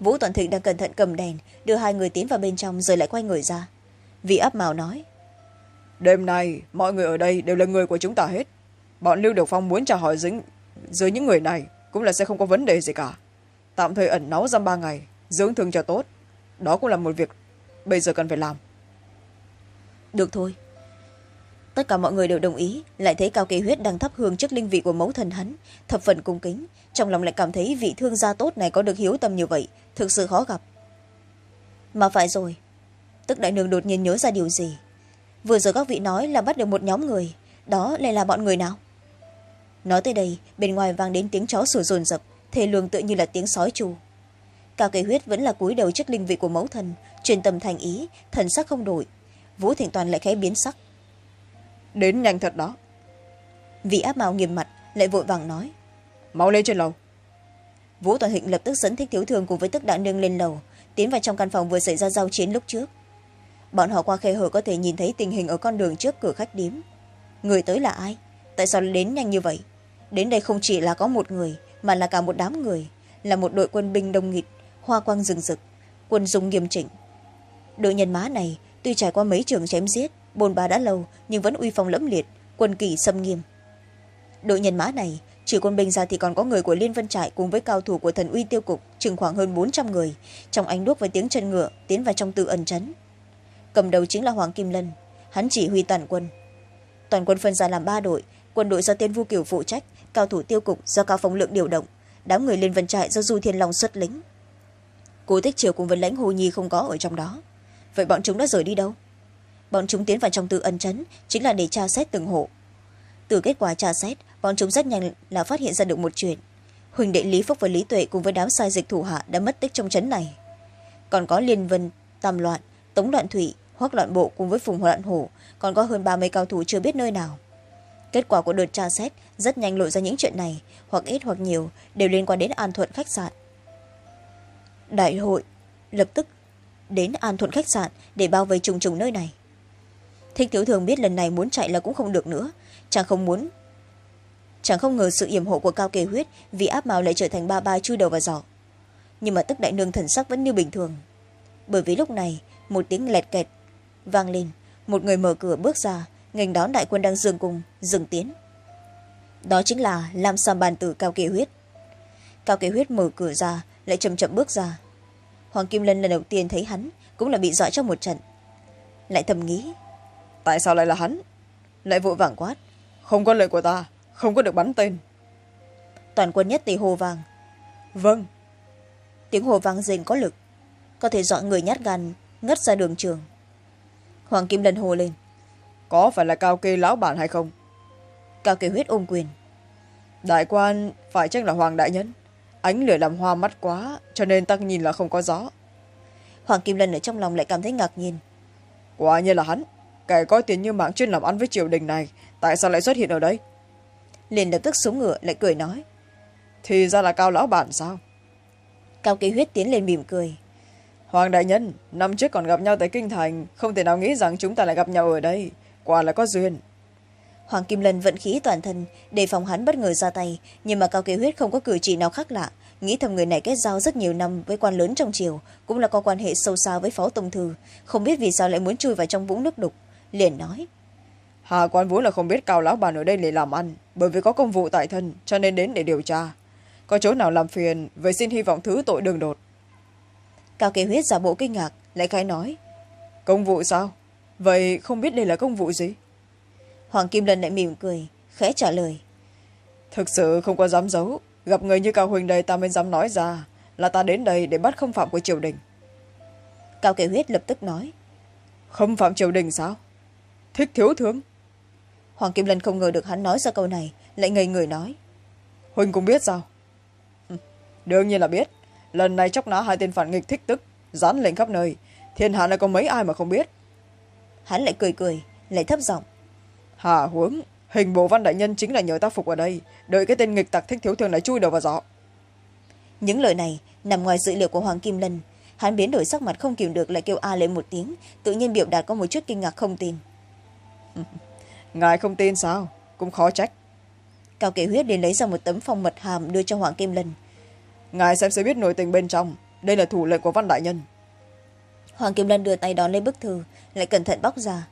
Vũ toàn thịnh đang cẩn thận cầm đèn đưa hai người tiến vào bên trong rồi lại quay người ra. Vị áp màu nói đêm nay mọi người ở đây đều là người của chúng ta hết. Bọn lưu độc phong muốn trả hỏi dính dưới những người này cũng là sẽ không có vấn đề gì cả. Tạm thời ẩn náu giam ba ngày dưỡng thương cho tốt. Đó cũng là một việc bây giờ cần phải làm. Được thôi tất cả mọi người đều đồng ý, lại thấy cao kỳ huyết đang thắp hương trước linh vị của mẫu thần hắn. Thập phần cung kính, trong lòng lại cảm thấy vị thương gia tốt này có được hiếu tâm như vậy, thực sự khó gặp. Mà phải rồi, tức đại nương đột nhiên nhớ ra điều gì? Vừa rồi các vị nói là bắt được một nhóm người, đó lại là bọn người nào? Nói tới đây, bên ngoài vang đến tiếng chó sủa rồn rập thề lường tự như là tiếng sói trù cao kỳ huyết vẫn là cúi đầu trước linh vị của mẫu thần, truyền tâm thành ý, thần sắc không đổi. Vũ thịnh toàn lại khẽ biến sắc đến nhanh thật đó. Vị áp mạo nghiêm mặt lại vội vàng nói. Mau lên trên lầu. Vũ toàn hịnh lập tức dẫn thích thiếu thường cùng với tức đạn nương lên lầu tiến vào trong căn phòng vừa xảy ra giao chiến lúc trước. Bọn họ qua khe hở có thể nhìn thấy tình hình ở con đường trước cửa khách điếm. Người tới là ai? Tại sao đến nhanh như vậy? Đến đây không chỉ là có một người mà là cả một đám người là một đội quân binh đông nghịt hoa quang rừng rực quân dung nghiêm chỉnh. Đội nhân mã này tuy trải qua mấy trường chém giết bồn bà đã lâu, nhưng vẫn uy phong lẫm liệt, quân kỳ xâm nghiêm. Đội nhân mã này, trừ quân binh ra thì còn có người của liên vân trại cùng với cao thủ của thần uy tiêu cục, chừng khoảng hơn bốn trăm người. Trong ánh đuốc với tiếng chân ngựa, tiến vào trong tư ẩn trấn cầm đầu chính là hoàng kim lân, hắn chỉ huy toàn quân. Toàn quân phân ra làm ba đội, quân đội do tiên vu kiều phụ trách, cao thủ tiêu cục do cao phóng lượng điều động, đám người liên vân trại do du thiên long xuất lính. Cố tích triều cùng với lãnh hồ nhi không có ở trong đó. Vậy bọn chúng đã rời đi đâu? Bọn chúng tiến vào trong tự ân chấn, chính là để tra xét từng hộ. Từ kết quả tra xét, bọn chúng rất nhanh là phát hiện ra được một chuyện. Huỳnh đệ lý phúc và lý tuệ cùng với đám sai dịch thủ hạ đã mất tích trong trấn này. Còn có liên vân, tam loạn, tống loạn thủy hoắc loạn bộ cùng với phùng loạn hổ, còn có hơn ba mươi cao thủ chưa biết nơi nào. Kết quả của đợt tra xét rất nhanh lộ ra những chuyện này, hoặc ít hoặc nhiều, đều liên quan đến an thuận khách sạn. Đại hội lập tức đến an thuận khách sạn để bao vây trùng trùng nơi này thích thiếu thường biết lần này muốn chạy là cũng không được nữa. Chàng không muốn. Chàng không ngờ sự yểm hộ của cao kề huyết vì áp mào lại trở thành ba ba chui đầu vào giỏ. Nhưng mà tức đại nương thần sắc vẫn như bình thường. Bởi vì lúc này, một tiếng lẹt kẹt vang lên. Một người mở cửa bước ra ngành đón đại quân đang dương cùng dừng tiến. Đó chính là lam sam bàn tử cao kề huyết. Cao kề huyết mở cửa ra, lại chậm chậm bước ra. Hoàng kim lân lần đầu tiên thấy hắn, cũng là bị dọa trong một trận. Lại thầm nghĩ tại sao lại là hắn? Lại vội vàng quát. Không có lời của ta không có được bắn tên. Toàn quân nhất tỳ hồ vàng vâng. Tiếng hồ vang rền có lực có thể dọn người nhát gan ngất ra đường trường. Hoàng kim lân hồ lên. Có phải là cao kê lão bản hay không? Cao kê huyết ôm quyền. Đại quan phải chắc là hoàng đại nhân. Ánh lửa làm hoa mắt quá cho nên ta nhìn là không có gió. Hoàng kim lân ở trong lòng lại cảm thấy ngạc nhiên. Quả nhiên là hắn kẻ có tiền như mạng chuyên làm ăn với triều đình này tại sao lại xuất hiện ở đây? Liền lập tức xuống ngựa lại cười nói thì ra là cao lão bản sao? Cao kỳ huyết tiến lên mỉm cười hoàng đại nhân năm trước còn gặp nhau tại kinh thành không thể nào nghĩ rằng chúng ta lại gặp nhau ở đây quả là có duyên. Hoàng kim lân vận khí toàn thân đề phòng hắn bất ngờ ra tay nhưng mà cao kế huyết không có cử chỉ nào khác lạ. Nghĩ thầm người này kết giao rất nhiều năm với quan lớn trong triều cũng là có quan hệ sâu xa với phó tông thư không biết vì sao lại muốn chui vào trong vũng nước đục liền nói. Hà quan vốn là không biết cao lão bàn ở đây để làm ăn bởi vì có công vụ tại thân cho nên đến để điều tra. Có chỗ nào làm phiền vậy xin hy vọng thứ tội đường đột. Cao kế huyết giả bộ kinh ngạc lại khai nói. Công vụ sao? Vậy không biết đây là công vụ gì? Hoàng kim lân lại mỉm cười khẽ trả lời. Thực sự không có dám giấu gặp người như cao huỳnh đây ta mới dám nói ra là ta đến đây để bắt không phạm của triều đình. Cao kế huyết lập tức nói. Không phạm triều đình sao thích thiếu thương hoàng kim lân không ngờ được hắn nói ra câu này lại ngây người nói. Huỳnh cũng biết sao? Đương nhiên là biết. Lần này chóc nã hai tên phản nghịch thích tức dán lệnh khắp nơi. Thiên hạ này có mấy ai mà không biết? Hắn lại cười cười lại thấp giọng. Hà huống hình bộ văn đại nhân chính là nhờ ta phục ở đây đợi cái tên nghịch tặc thích thiếu thường này chui đầu vào gió. Những lời này nằm ngoài dự liệu của hoàng kim lân. Hắn biến đổi sắc mặt không kìm được lại kêu a lên một tiếng tự nhiên biểu đạt có một chút kinh ngạc không tin ngài không tin sao? Cũng khó trách. Cao kế huyết liền lấy ra một tấm phong mật hàm đưa cho hoàng kim lân. Ngài xem sẽ biết nội tình bên trong. Đây là thủ lệnh của văn đại nhân. Hoàng kim lân đưa tay đón lấy bức thư lại cẩn thận bóc ra.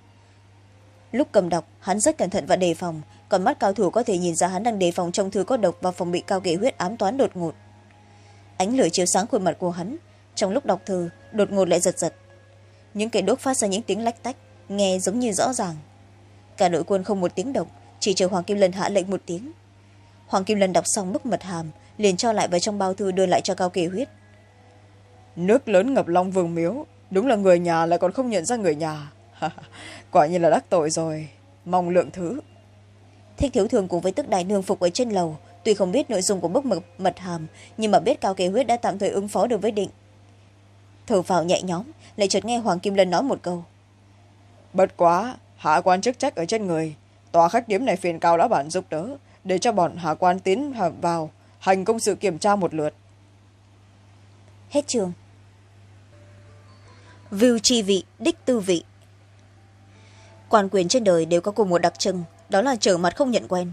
Lúc cầm đọc hắn rất cẩn thận và đề phòng. Còn mắt cao thủ có thể nhìn ra hắn đang đề phòng trong thư có độc và phòng bị cao kế huyết ám toán đột ngột. Ánh lửa chiếu sáng khuôn mặt của hắn. Trong lúc đọc thư đột ngột lại giật giật. Những cây đốt phát ra những tiếng lách tách nghe giống như rõ ràng cả đội quân không một tiếng động chỉ chờ hoàng kim lân hạ lệnh một tiếng. Hoàng kim lân đọc xong bức mật hàm liền cho lại vào trong bao thư đưa lại cho cao kỳ huyết. Nước lớn ngập long vương miếu đúng là người nhà lại còn không nhận ra người nhà. Quả nhiên là đắc tội rồi mong lượng thứ. Thích thiếu thường cùng với tức đại nương phục ở trên lầu tuy không biết nội dung của bức mật, mật hàm nhưng mà biết cao kỳ huyết đã tạm thời ứng phó được với định. Thở vào nhẹ nhõm lại chợt nghe hoàng kim lân nói một câu. Bất quá hạ quan chức trách ở trên người. Tòa khách điếm này phiền cao lão bản giúp đỡ, để cho bọn hạ quan tiến vào, hành công sự kiểm tra một lượt. Hết trường. View chi vị, đích tư vị. Quan quyền trên đời đều có cùng một đặc trưng, đó là trở mặt không nhận quen.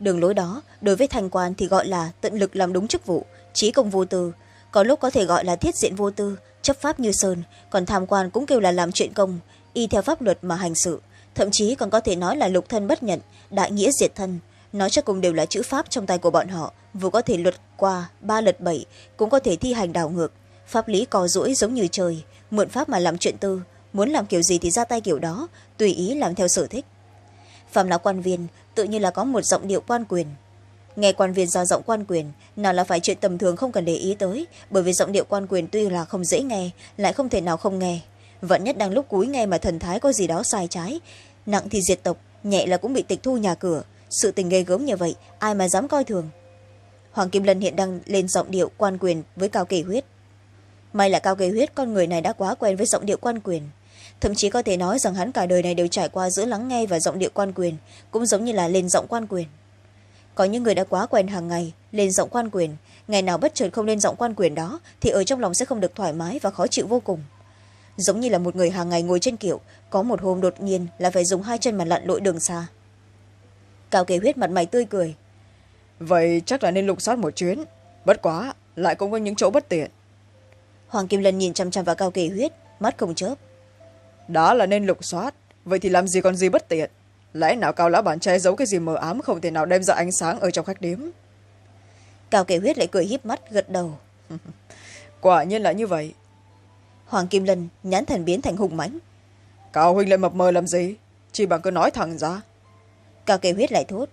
Đường lối đó, đối với thành quan thì gọi là tận lực làm đúng chức vụ, trí công vô tư. Có lúc có thể gọi là thiết diện vô tư, chấp pháp như sơn, còn tham quan cũng kêu là làm chuyện công, y theo pháp luật mà hành sự thậm chí còn có thể nói là lục thân bất nhận, đại nghĩa diệt thân. Nói cho cùng đều là chữ pháp trong tay của bọn họ, vừa có thể luật qua ba lật bảy, cũng có thể thi hành đảo ngược. Pháp lý cò rũi giống như trời, mượn pháp mà làm chuyện tư, muốn làm kiểu gì thì ra tay kiểu đó, tùy ý làm theo sở thích. Phạm là quan viên, tự nhiên là có một giọng điệu quan quyền. Nghe quan viên ra giọng quan quyền, nào là phải chuyện tầm thường không cần để ý tới, bởi vì giọng điệu quan quyền tuy là không dễ nghe, lại không thể nào không nghe vẫn nhất đang lúc cúi nghe mà thần thái có gì đó sai trái. Nặng thì diệt tộc, nhẹ là cũng bị tịch thu nhà cửa. Sự tình ghê gớm như vậy, ai mà dám coi thường? Hoàng kim lân hiện đang lên giọng điệu quan quyền với cao kỳ huyết. May là cao kỳ huyết, con người này đã quá quen với giọng điệu quan quyền. Thậm chí có thể nói rằng hắn cả đời này đều trải qua giữa lắng nghe và giọng điệu quan quyền, cũng giống như là lên giọng quan quyền. Có những người đã quá quen hàng ngày, lên giọng quan quyền. Ngày nào bất chợt không lên giọng quan quyền đó, thì ở trong lòng sẽ không được thoải mái và khó chịu vô cùng giống như là một người hàng ngày ngồi trên kiểu có một hôm đột nhiên là phải dùng hai chân mà lặn lội đường xa. Cao kế huyết mặt mày tươi cười. Vậy chắc là nên lục soát một chuyến. Bất quá lại cũng có những chỗ bất tiện. Hoàng kim lân nhìn chăm chăm vào cao kỳ huyết mắt không chớp. Đó là nên lục soát vậy thì làm gì còn gì bất tiện? Lẽ nào cao lão bản che giấu cái gì mờ ám không thể nào đem ra ánh sáng ở trong khách điếm? Cao kỳ huyết lại cười híp mắt gật đầu. Quả nhiên là như vậy hoàng kim lân nhãn thần biến thành hùng mãnh. Cao huynh lại mập mờ làm gì? Chỉ bằng cứ nói thẳng ra. Cao kỳ huyết lại thốt.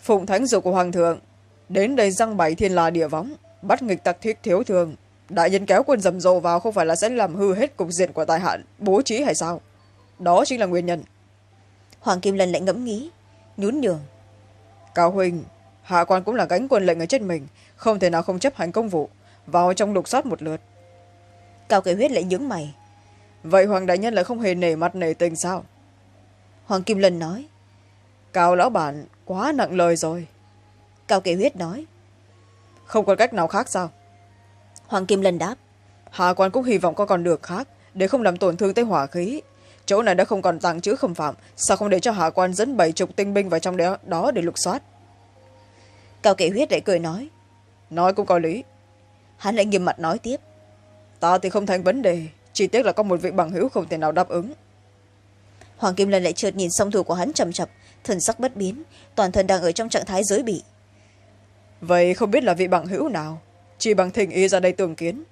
Phụng thánh dục của hoàng thượng đến đây răng bảy thiên la địa võng bắt nghịch tặc thiết thiếu thường. Đại nhân kéo quân rầm rộ vào không phải là sẽ làm hư hết cục diện của tài hạn bố trí hay sao? Đó chính là nguyên nhân. Hoàng kim lân lại ngẫm nghĩ nhún nhường. Cao huynh hạ quan cũng là gánh quân lệnh ở trên mình không thể nào không chấp hành công vụ. Vào trong lục soát một lượt cao kỳ huyết lại nhướng mày. Vậy hoàng đại nhân lại không hề nể mặt nể tình sao? Hoàng kim lân nói. Cao lão bản quá nặng lời rồi. Cao kỳ huyết nói. Không còn cách nào khác sao? Hoàng kim lân đáp. Hạ quan cũng hy vọng có con đường khác để không làm tổn thương tới hỏa khí. Chỗ này đã không còn tàng trữ khâm phạm sao không để cho hạ quan dẫn bảy chục tinh binh vào trong đó để lục soát? Cao kể huyết lại cười nói. Nói cũng có lý. Hắn lại nghiêm mặt nói tiếp ta thì không thành vấn đề chỉ tiếc là có một vị bằng hữu không thể nào đáp ứng. Hoàng kim lân lại chợt nhìn song thủ của hắn chầm chập thần sắc bất biến toàn thân đang ở trong trạng thái giới bị vậy không biết là vị bằng hữu nào chỉ bằng thỉnh y ra đây tường kiến.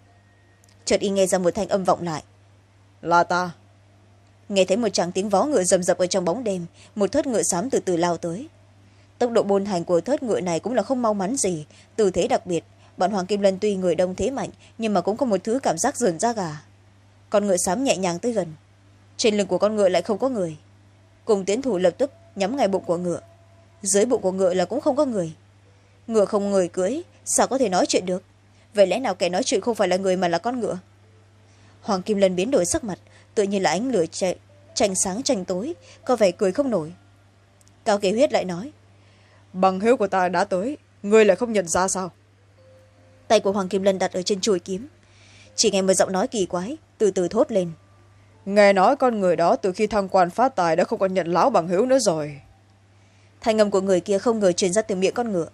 Chợt y nghe ra một thanh âm vọng lại. Là ta. Nghe thấy một tràng tiếng vó ngựa rầm rập ở trong bóng đêm một thớt ngựa xám từ từ lao tới. Tốc độ bôn hành của thớt ngựa này cũng là không mau mắn gì tư thế đặc biệt bọn hoàng kim lân tuy người đông thế mạnh, nhưng mà cũng có một thứ cảm giác dườn da gà. Con ngựa xám nhẹ nhàng tới gần. Trên lưng của con ngựa lại không có người. Cùng tiến thủ lập tức nhắm ngay bụng của ngựa. Dưới bụng của ngựa là cũng không có người. Ngựa không người cưới, sao có thể nói chuyện được? Vậy lẽ nào kẻ nói chuyện không phải là người mà là con ngựa? Hoàng kim lân biến đổi sắc mặt, tự nhiên là ánh lửa chạy tranh sáng tranh tối, có vẻ cười không nổi. Cao kế huyết lại nói, bằng hữu của ta đã tới, ngươi lại không nhận ra sao? Tay của hoàng kim lân đặt ở trên chuôi kiếm. Chỉ nghe một giọng nói kỳ quái từ từ thốt lên. Nghe nói con người đó từ khi thăng quan phát tài đã không còn nhận láo bằng hữu nữa rồi. Thanh âm của người kia không ngờ truyền ra từ miệng con ngựa.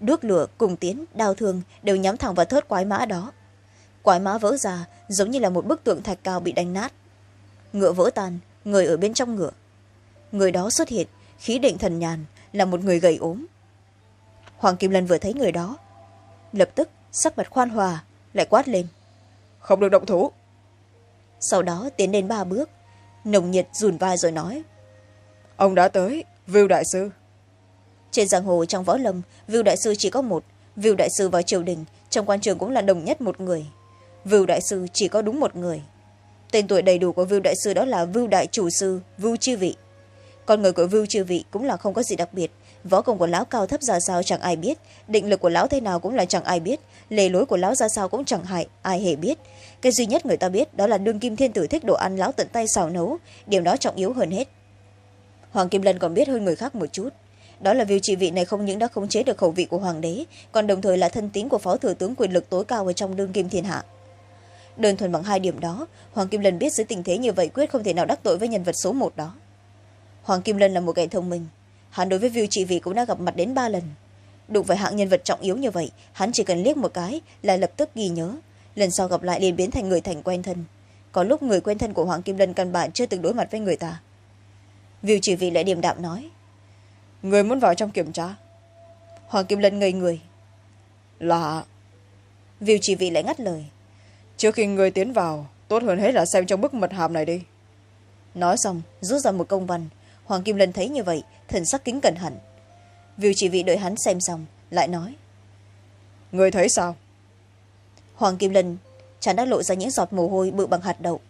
Đuốc lửa cùng tiến đau thương đều nhắm thẳng vào thớt quái mã đó. Quái mã vỡ ra giống như là một bức tượng thạch cao bị đánh nát. Ngựa vỡ tan người ở bên trong ngựa. Người đó xuất hiện khí định thần nhàn là một người gầy ốm. Hoàng kim lân vừa thấy người đó lập tức sắc mặt khoan hòa lại quát lên. Không được động thủ. Sau đó tiến đến ba bước nồng nhiệt dùn vai rồi nói. Ông đã tới vưu đại sư. Trên giang hồ trong võ lâm vưu đại sư chỉ có một vưu đại sư vào triều đình trong quan trường cũng là đồng nhất một người. Vưu đại sư chỉ có đúng một người. Tên tuổi đầy đủ của vưu đại sư đó là vưu đại chủ sư vưu chư vị. Con người của vưu chư vị cũng là không có gì đặc biệt võ công của lão cao thấp ra sao chẳng ai biết. Định lực của lão thế nào cũng là chẳng ai biết. Lề lối của lão ra sao cũng chẳng hại, ai hề biết. Cái duy nhất người ta biết đó là đương kim thiên tử thích đồ ăn lão tận tay xào nấu. Điểm đó trọng yếu hơn hết. Hoàng kim lân còn biết hơn người khác một chút. Đó là vì trị vị này không những đã khống chế được khẩu vị của hoàng đế, còn đồng thời là thân tín của phó thừa tướng quyền lực tối cao ở trong đương kim thiên hạ. Đơn thuần bằng hai điểm đó, hoàng kim lân biết dưới tình thế như vậy quyết không thể nào đắc tội với nhân vật số một đó. Hoàng kim lân là một kẻ thông minh hắn đối với viu trị vị cũng đã gặp mặt đến ba lần. Đụng phải hạng nhân vật trọng yếu như vậy hắn chỉ cần liếc một cái là lập tức ghi nhớ. Lần sau gặp lại liền biến thành người thành quen thân. Có lúc người quen thân của hoàng kim lân căn bản chưa từng đối mặt với người ta. Viu chỉ vị lại điềm đạm nói người muốn vào trong kiểm tra? Hoàng kim lân ngây người. Là viu chỉ vị lại ngắt lời trước khi người tiến vào tốt hơn hết là xem trong bức mật hàm này đi. Nói xong rút ra một công văn hoàng kim lân thấy như vậy thần sắc kính cẩn hẳn. Viu chỉ vị đợi hắn xem xong lại nói. Người thấy sao? Hoàng kim lân chàng đã lộ ra những giọt mồ hôi bự bằng hạt đậu.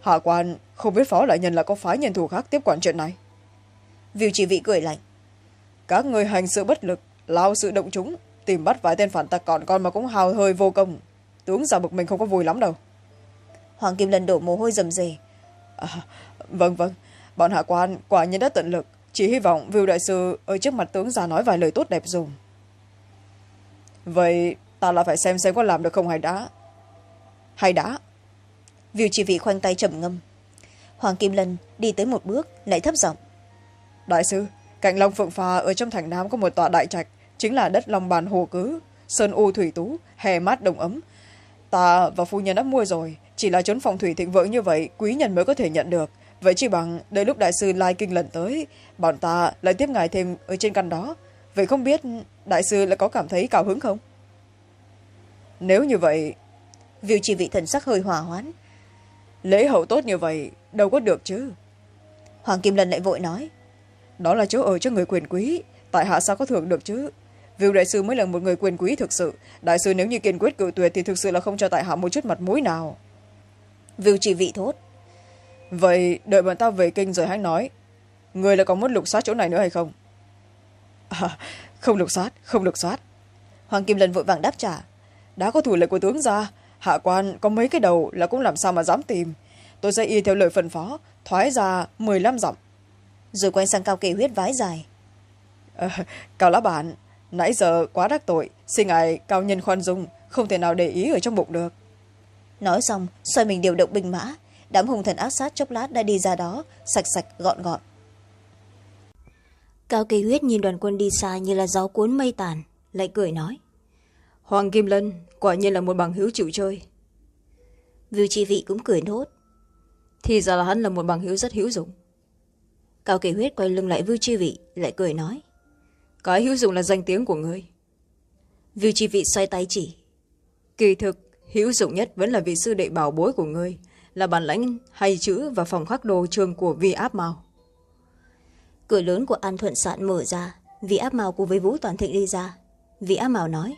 Hạ quan không biết phó đại nhân là có phái nhân thủ khác tiếp quản chuyện này. Viu chỉ vị cười lạnh. Các người hành sự bất lực lao sự động chúng tìm bắt vài tên phản tặc còn con mà cũng hào hơi vô công. Tướng già bực mình không có vui lắm đâu. Hoàng kim lân đổ mồ hôi rầm rề. À, vâng vâng bọn hạ quan quả nhiên đã tận lực chỉ hy vọng viu đại sư ở trước mặt tướng già nói vài lời tốt đẹp dùng. Vậy ta là phải xem xem có làm được không hay đã. Hay đã. Viu chỉ vị khoanh tay trầm ngâm. Hoàng kim lân đi tới một bước lại thấp giọng. Đại sư cạnh long phượng phà ở trong thành nam có một tọa đại trạch chính là đất long bàn hồ cứ sơn u thủy tú hè mát đồng ấm. Ta và phu nhân đã mua rồi chỉ là trốn phòng thủy thịnh vượng như vậy quý nhân mới có thể nhận được vậy chỉ bằng đợi lúc đại sư lai kinh lần tới bọn ta lại tiếp ngài thêm ở trên căn đó. Vậy không biết đại sư lại có cảm thấy cao hứng không? Nếu như vậy viu chỉ vị thần sắc hơi hòa hoãn. Lễ hậu tốt như vậy đâu có được chứ. Hoàng kim lân lại vội nói. Đó là chỗ ở cho người quyền quý tại hạ sao có thưởng được chứ? Viu đại sư mới là một người quyền quý thực sự. Đại sư nếu như kiên quyết cự tuyệt thì thực sự là không cho tại hạ một chút mặt mũi nào. Viu chỉ vị thốt vậy đợi bọn ta về kinh rồi hãy nói. Người là có muốn lục soát chỗ này nữa hay không? À, không lục soát không lục soát. Hoàng kim lân vội vàng đáp trả. Đã có thủ lệnh của tướng ra hạ quan có mấy cái đầu là cũng làm sao mà dám tìm. Tôi sẽ y theo lời phân phó thoái ra m ộ năm dặm. Rồi quay sang cao kỳ huyết vái dài. À, cao lá bản nãy giờ quá đắc tội xin ngài cao nhân khoan dung không thể nào để ý ở trong bụng được. Nói xong xoay mình điều động binh mã đám hùng thần ác sát chốc lát đã đi ra đó sạch sạch gọn gọn. Cao kỳ huyết nhìn đoàn quân đi xa như là gió cuốn mây tàn lại cười nói. Hoàng kim lân quả nhiên là một bằng hữu chịu chơi. Vưu chi vị cũng cười nốt. Thì ra là hắn là một bằng hữu rất hữu dụng. Cao kỳ huyết quay lưng lại vưu chi vị lại cười nói. Cái hữu dụng là danh tiếng của ngươi vưu chi vị xoay tay chỉ. Kỳ thực hữu dụng nhất vẫn là vị sư đệ bảo bối của ngươi là bản lãnh hay chữ và phòng khắc đồ trường của vi áp mao. Cửa lớn của an thuận sạn mở ra vị áp mao cùng với vũ toàn thịnh đi ra. Vị áp mao nói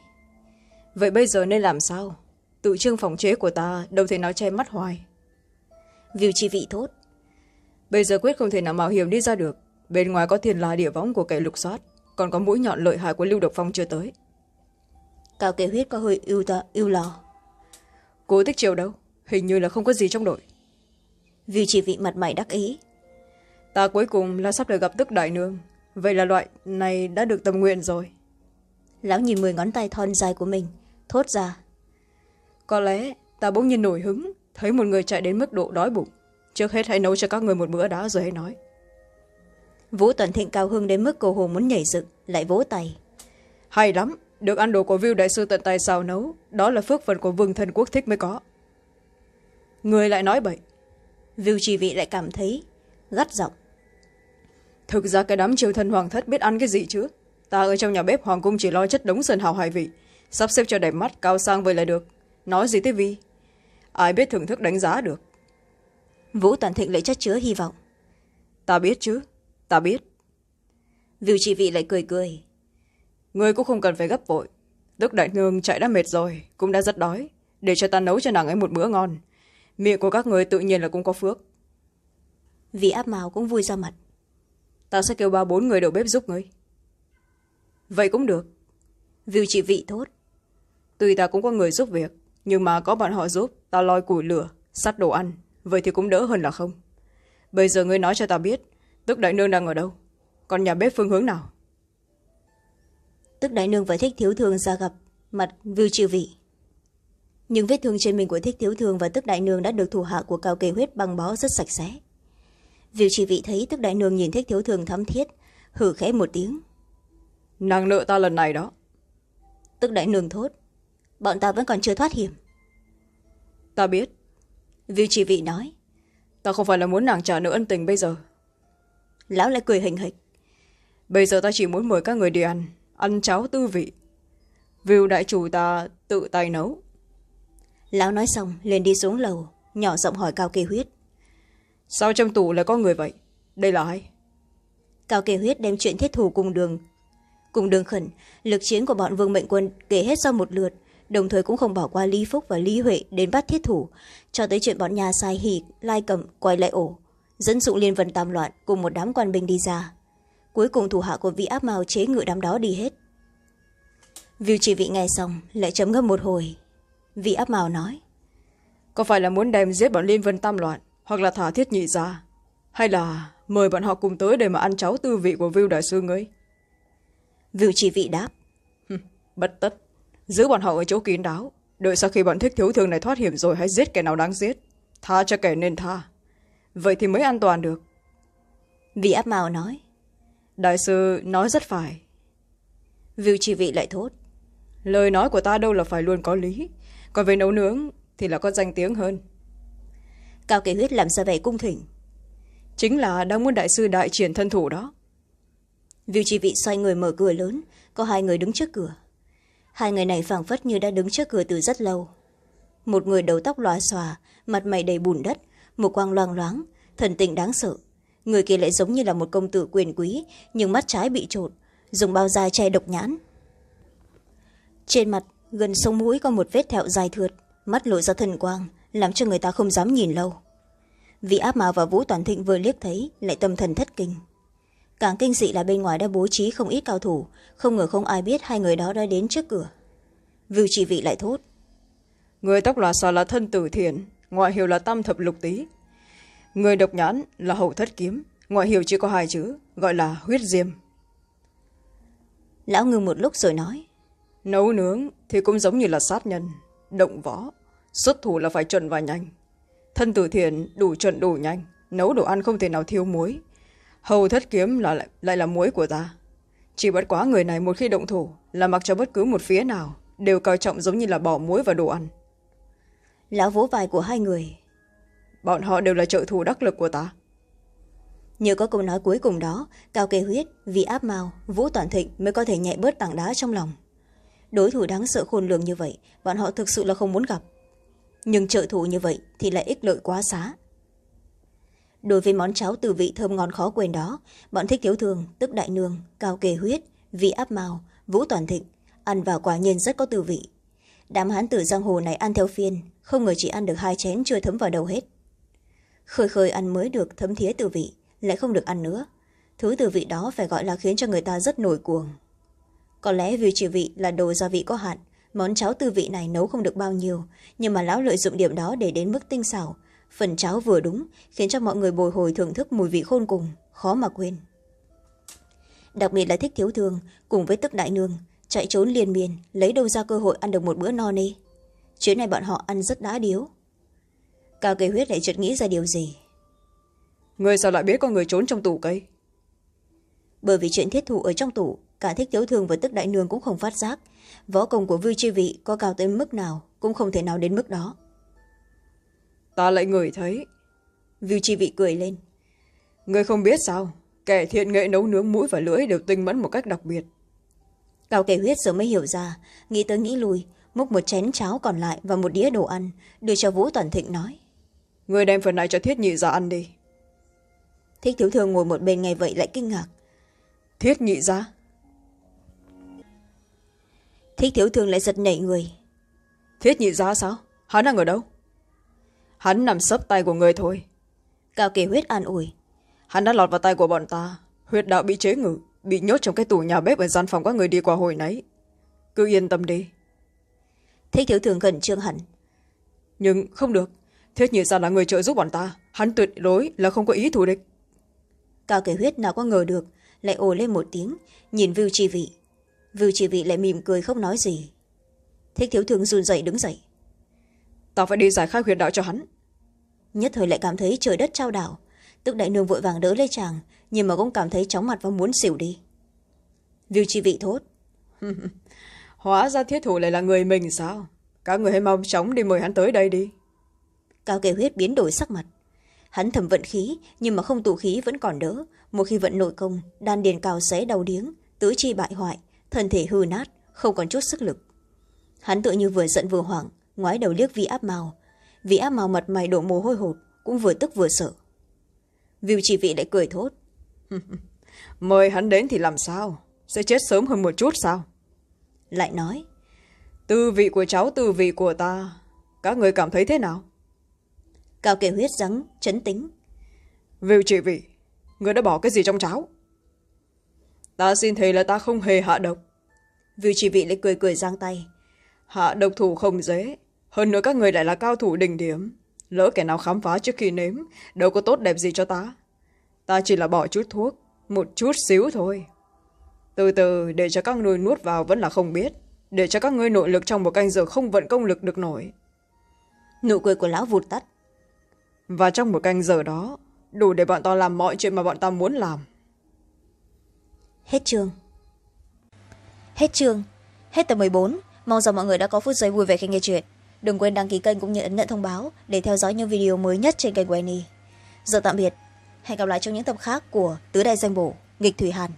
vậy bây giờ nên làm sao? Tự trương phòng chế của ta đâu thể nói che mắt hoài. Viu chi vị thốt bây giờ quyết không thể nào mạo hiểm đi ra được. Bên ngoài có thiên la địa võng của kẻ lục soát còn có mũi nhọn lợi hại của lưu độc phong chưa tới. Cao kế huyết có hơi ưu, ta, ưu lo. Cố tích triều đâu hình như là không có gì trong đội. Vì chỉ vị mặt mày đắc ý. Ta cuối cùng là sắp được gặp tức đại nương. Vậy là loại này đã được tâm nguyện rồi. Lão nhìn mười ngón tay thon dài của mình thốt ra. Có lẽ ta bỗng nhiên nổi hứng thấy một người chạy đến mức độ đói bụng. Trước hết hãy nấu cho các người một bữa đã rồi hãy nói. Vũ toàn thịnh cao hưng đến mức cô hồ muốn nhảy dựng lại vỗ tay. Hay lắm được ăn đồ của viu đại sư tận tay xào nấu đó là phước phần của vương thần quốc thích mới có người lại nói bậy. Viu chỉ vị lại cảm thấy gắt giọng. Thực ra cái đám triều thần hoàng thất biết ăn cái gì chứ? Ta ở trong nhà bếp hoàng cung chỉ lo chất đống sần hào hải vị. Sắp xếp cho đẹp mắt cao sang vậy là được. Nói gì tới vi? Ai biết thưởng thức đánh giá được? Vũ toàn thịnh lại chất chứa hy vọng. Ta biết chứ. Ta biết. Viu chỉ vị lại cười cười. Người cũng không cần phải gấp vội. Đức đại nương chạy đã mệt rồi cũng đã rất đói. Để cho ta nấu cho nàng ấy một bữa ngon miệng của các người tự nhiên là cũng có phước. Vì áp màu cũng vui ra mặt. Ta sẽ kêu ba bốn người đầu bếp giúp ngươi. Vậy cũng được. Viu chỉ vị thốt tuy ta cũng có người giúp việc nhưng mà có bọn họ giúp ta loi củi lửa sắt đồ ăn vậy thì cũng đỡ hơn là không. Bây giờ ngươi nói cho ta biết tức đại nương đang ở đâu? Còn nhà bếp phương hướng nào? Tức đại nương và thích thiếu thường ra gặp mặt viu chư vị nhưng vết thương trên mình của thích thiếu thường và tức đại nương đã được thủ hạ của cao kê huyết băng bó rất sạch sẽ. Viu chỉ vị thấy tức đại nương nhìn thích thiếu thường thắm thiết hử khẽ một tiếng. Nàng nợ ta lần này đó. Tức đại nương thốt. Bọn ta vẫn còn chưa thoát hiểm. Ta biết. Viu chỉ vị nói. Ta không phải là muốn nàng trả nợ ân tình bây giờ. Lão lại cười hình hịch. Bây giờ ta chỉ muốn mời các người đi ăn. Ăn cháo tư vị. Viu đại chủ ta tự tay nấu lão nói xong liền đi xuống lầu nhỏ giọng hỏi cao kỳ huyết. Sao trong tủ lại có người vậy? Đây là ai? Cao kỳ huyết đem chuyện thiết thù cùng đường. Cùng đường khẩn lực chiến của bọn vương mệnh quân kể hết sau một lượt đồng thời cũng không bỏ qua lý phúc và lý huệ đến bắt thiết thủ cho tới chuyện bọn nhà sai hỉ lai cầm quay lại ổ dẫn dụ liên vân tam loạn cùng một đám quan binh đi ra. Cuối cùng thủ hạ của vị áp mao chế ngự đám đó đi hết. Viu chỉ vị nghe xong lại chấm ngâm một hồi vị áp mao nói có phải là muốn đem giết bọn liên vân tam loạn hoặc là thả thiết nhị ra? Hay là mời bọn họ cùng tới để mà ăn cháo tư vị của viu đại sư ấy viu chỉ vị đáp bất tất. Giữ bọn họ ở chỗ kín đáo. Đợi sau khi bọn thích thiếu thường này thoát hiểm rồi hãy giết kẻ nào đáng giết. Tha cho kẻ nên tha. Vậy thì mới an toàn được. Vị áp mao nói đại sư nói rất phải. Viu chỉ vị lại thốt lời nói của ta đâu là phải luôn có lý còn về nấu nướng thì là có danh tiếng hơn. Cao kỳ huyết làm ra vẻ cung thỉnh. Chính là đang muốn đại sư đại triển thân thủ đó. Viu chỉ vị xoay người mở cửa lớn có hai người đứng trước cửa. Hai người này phảng phất như đã đứng trước cửa từ rất lâu. Một người đầu tóc lòa xòa mặt mày đầy bùn đất một quang loang loáng thần tình đáng sợ. Người kia lại giống như là một công tử quyền quý nhưng mắt trái bị trột dùng bao da che độc nhãn. Trên mặt gần sông mũi có một vết thẹo dài thượt mắt lộ ra thần quang làm cho người ta không dám nhìn lâu. Vị áp mao và vũ toàn thịnh vừa liếc thấy lại tâm thần thất kinh. Càng kinh dị là bên ngoài đã bố trí không ít cao thủ không ngờ không ai biết hai người đó đã đến trước cửa. Vưu chỉ vị lại thốt. Người tóc là xà là thân tử thiện ngoại hiệu là tam thập lục tý. Người độc nhãn là hậu thất kiếm ngoại hiệu chỉ có hai chữ gọi là huyết diêm. Lão ngưng một lúc rồi nói nấu nướng thì cũng giống như là sát nhân động võ. Xuất thủ là phải chuẩn và nhanh. Thân tử thiện đủ chuẩn đủ nhanh nấu đồ ăn không thể nào thiếu muối. Hầu thất kiếm là lại, lại là muối của ta. Chỉ bất quá người này một khi động thủ là mặc cho bất cứ một phía nào đều coi trọng giống như là bỏ muối vào đồ ăn. Lão vỗ vai của hai người. Bọn họ đều là trợ thủ đắc lực của ta. Nhờ có câu nói cuối cùng đó cao kê huyết vì áp mao vũ toàn thịnh mới có thể nhẹ bớt tảng đá trong lòng đối thủ đáng sợ khôn lường như vậy bọn họ thực sự là không muốn gặp. Nhưng trợ thủ như vậy thì lại ích lợi quá xá. Đối với món cháo từ vị thơm ngon khó quên đó bọn thích thiếu thường tức đại nương cao kê huyết vị áp màu, vũ toàn thịnh ăn vào quả nhiên rất có tư vị. Đám hán tử giang hồ này ăn theo phiên không ngờ chỉ ăn được hai chén chưa thấm vào đầu hết. Khơi khơi ăn mới được thấm thía từ vị lại không được ăn nữa. Thứ từ vị đó phải gọi là khiến cho người ta rất nổi cuồng có lẽ vì chỉ vị là đồ gia vị có hạn món cháo tư vị này nấu không được bao nhiêu nhưng mà lão lợi dụng điểm đó để đến mức tinh xảo. Phần cháo vừa đúng khiến cho mọi người bồi hồi thưởng thức mùi vị khôn cùng khó mà quên. Đặc biệt là thích thiếu thương cùng với tức đại nương chạy trốn liền miên lấy đâu ra cơ hội ăn được một bữa no nê. Chuyến này bọn họ ăn rất đá điếu. Cao cây huyết lại chợt nghĩ ra điều gì? Người sao lại biết có người trốn trong tủ cây bởi vì chuyện thiết thủ ở trong tủ cả thích thiếu thương và tức đại nương cũng không phát giác. Võ công của vưu chi vị có cao tới mức nào cũng không thể nào đến mức đó. Ta lại ngửi thấy. Vưu chi vị cười lên. Người không biết sao kẻ thiện nghệ nấu nướng mũi và lưỡi đều tinh mẫn một cách đặc biệt. Cao kể huyết giờ mới hiểu ra nghĩ tới nghĩ lui múc một chén cháo còn lại và một đĩa đồ ăn đưa cho vũ toàn thịnh nói. Người đem phần này cho thiết nhị ra ăn đi. Thích thiếu thường ngồi một bên ngày vậy lại kinh ngạc. Thiết nhị ra thích thiếu thường lại giật nảy người. Thiết nhị ra sao? Hắn đang ở đâu? Hắn nằm sấp tay của người thôi. Cao kỳ huyết an ủi. Hắn đã lọt vào tay của bọn ta. Huyết đạo bị chế ngự bị nhốt trong cái tủ nhà bếp ở gian phòng các người đi qua hồi nấy cứ yên tâm đi. Thích thiếu thường khẩn trương hẳn. Nhưng không được. Thiết nhị ra là người trợ giúp bọn ta. Hắn tuyệt đối là không có ý thù địch. Cao kỳ huyết nào có ngờ được lại ồ lên một tiếng nhìn vưu chi vị vưu chi vị lại mỉm cười không nói gì. Thích thiếu thường run dậy đứng dậy. Ta phải đi giải khai huyệt đạo cho hắn. Nhất thời lại cảm thấy trời đất trao đảo. Tức đại nương vội vàng đỡ lấy chàng nhưng mà cũng cảm thấy chóng mặt và muốn xỉu đi. Vưu chi vị thốt. Hóa ra thiết thủ lại là người mình sao? Các người hãy mau chóng đi mời hắn tới đây đi. Cao kề huyết biến đổi sắc mặt. Hắn thầm vận khí nhưng mà không tụ khí vẫn còn đỡ. Một khi vận nội công đan điền cào xé đầu điếng tứ chi bại hoại thân thể hư nát không còn chút sức lực. Hắn tựa như vừa giận vừa hoảng ngoái đầu liếc vị áp màu vị áp màu mặt mày đổ mồ hôi hột cũng vừa tức vừa sợ. Viu chỉ vị lại cười thốt. Mời hắn đến thì làm sao? Sẽ chết sớm hơn một chút sao? Lại nói. Tư vị của cháu tư vị của ta các người cảm thấy thế nào? Cao kể huyết rắn chấn tính viu chỉ vị người đã bỏ cái gì trong cháo ta xin thề là ta không hề hạ độc viu chỉ vị lại cười cười giang tay. Hạ độc thủ không dễ. Hơn nữa các người lại là cao thủ đỉnh điểm. Lỡ kẻ nào khám phá trước khi nếm đâu có tốt đẹp gì cho ta. Ta chỉ là bỏ chút thuốc một chút xíu thôi. Từ từ để cho các ngươi nuốt vào vẫn là không biết. Để cho các ngươi nội lực trong một canh giờ không vận công lực được nổi. Nụ cười của lão vụt tắt. Và trong một canh giờ đó đủ để bọn ta làm mọi chuyện mà bọn ta muốn làm. Hết chương hết chương. Hết tập bốn. Mong rằng mọi người đã có phút giây vui vẻ khi nghe chuyện. Đừng quên đăng ký kênh cũng như ấn nhận thông báo để theo dõi những video mới nhất trên kênh của Annie. giờ tạm biệt. Hẹn gặp lại trong những tập khác của tứ đại danh bổ, nghịch thủy hàn.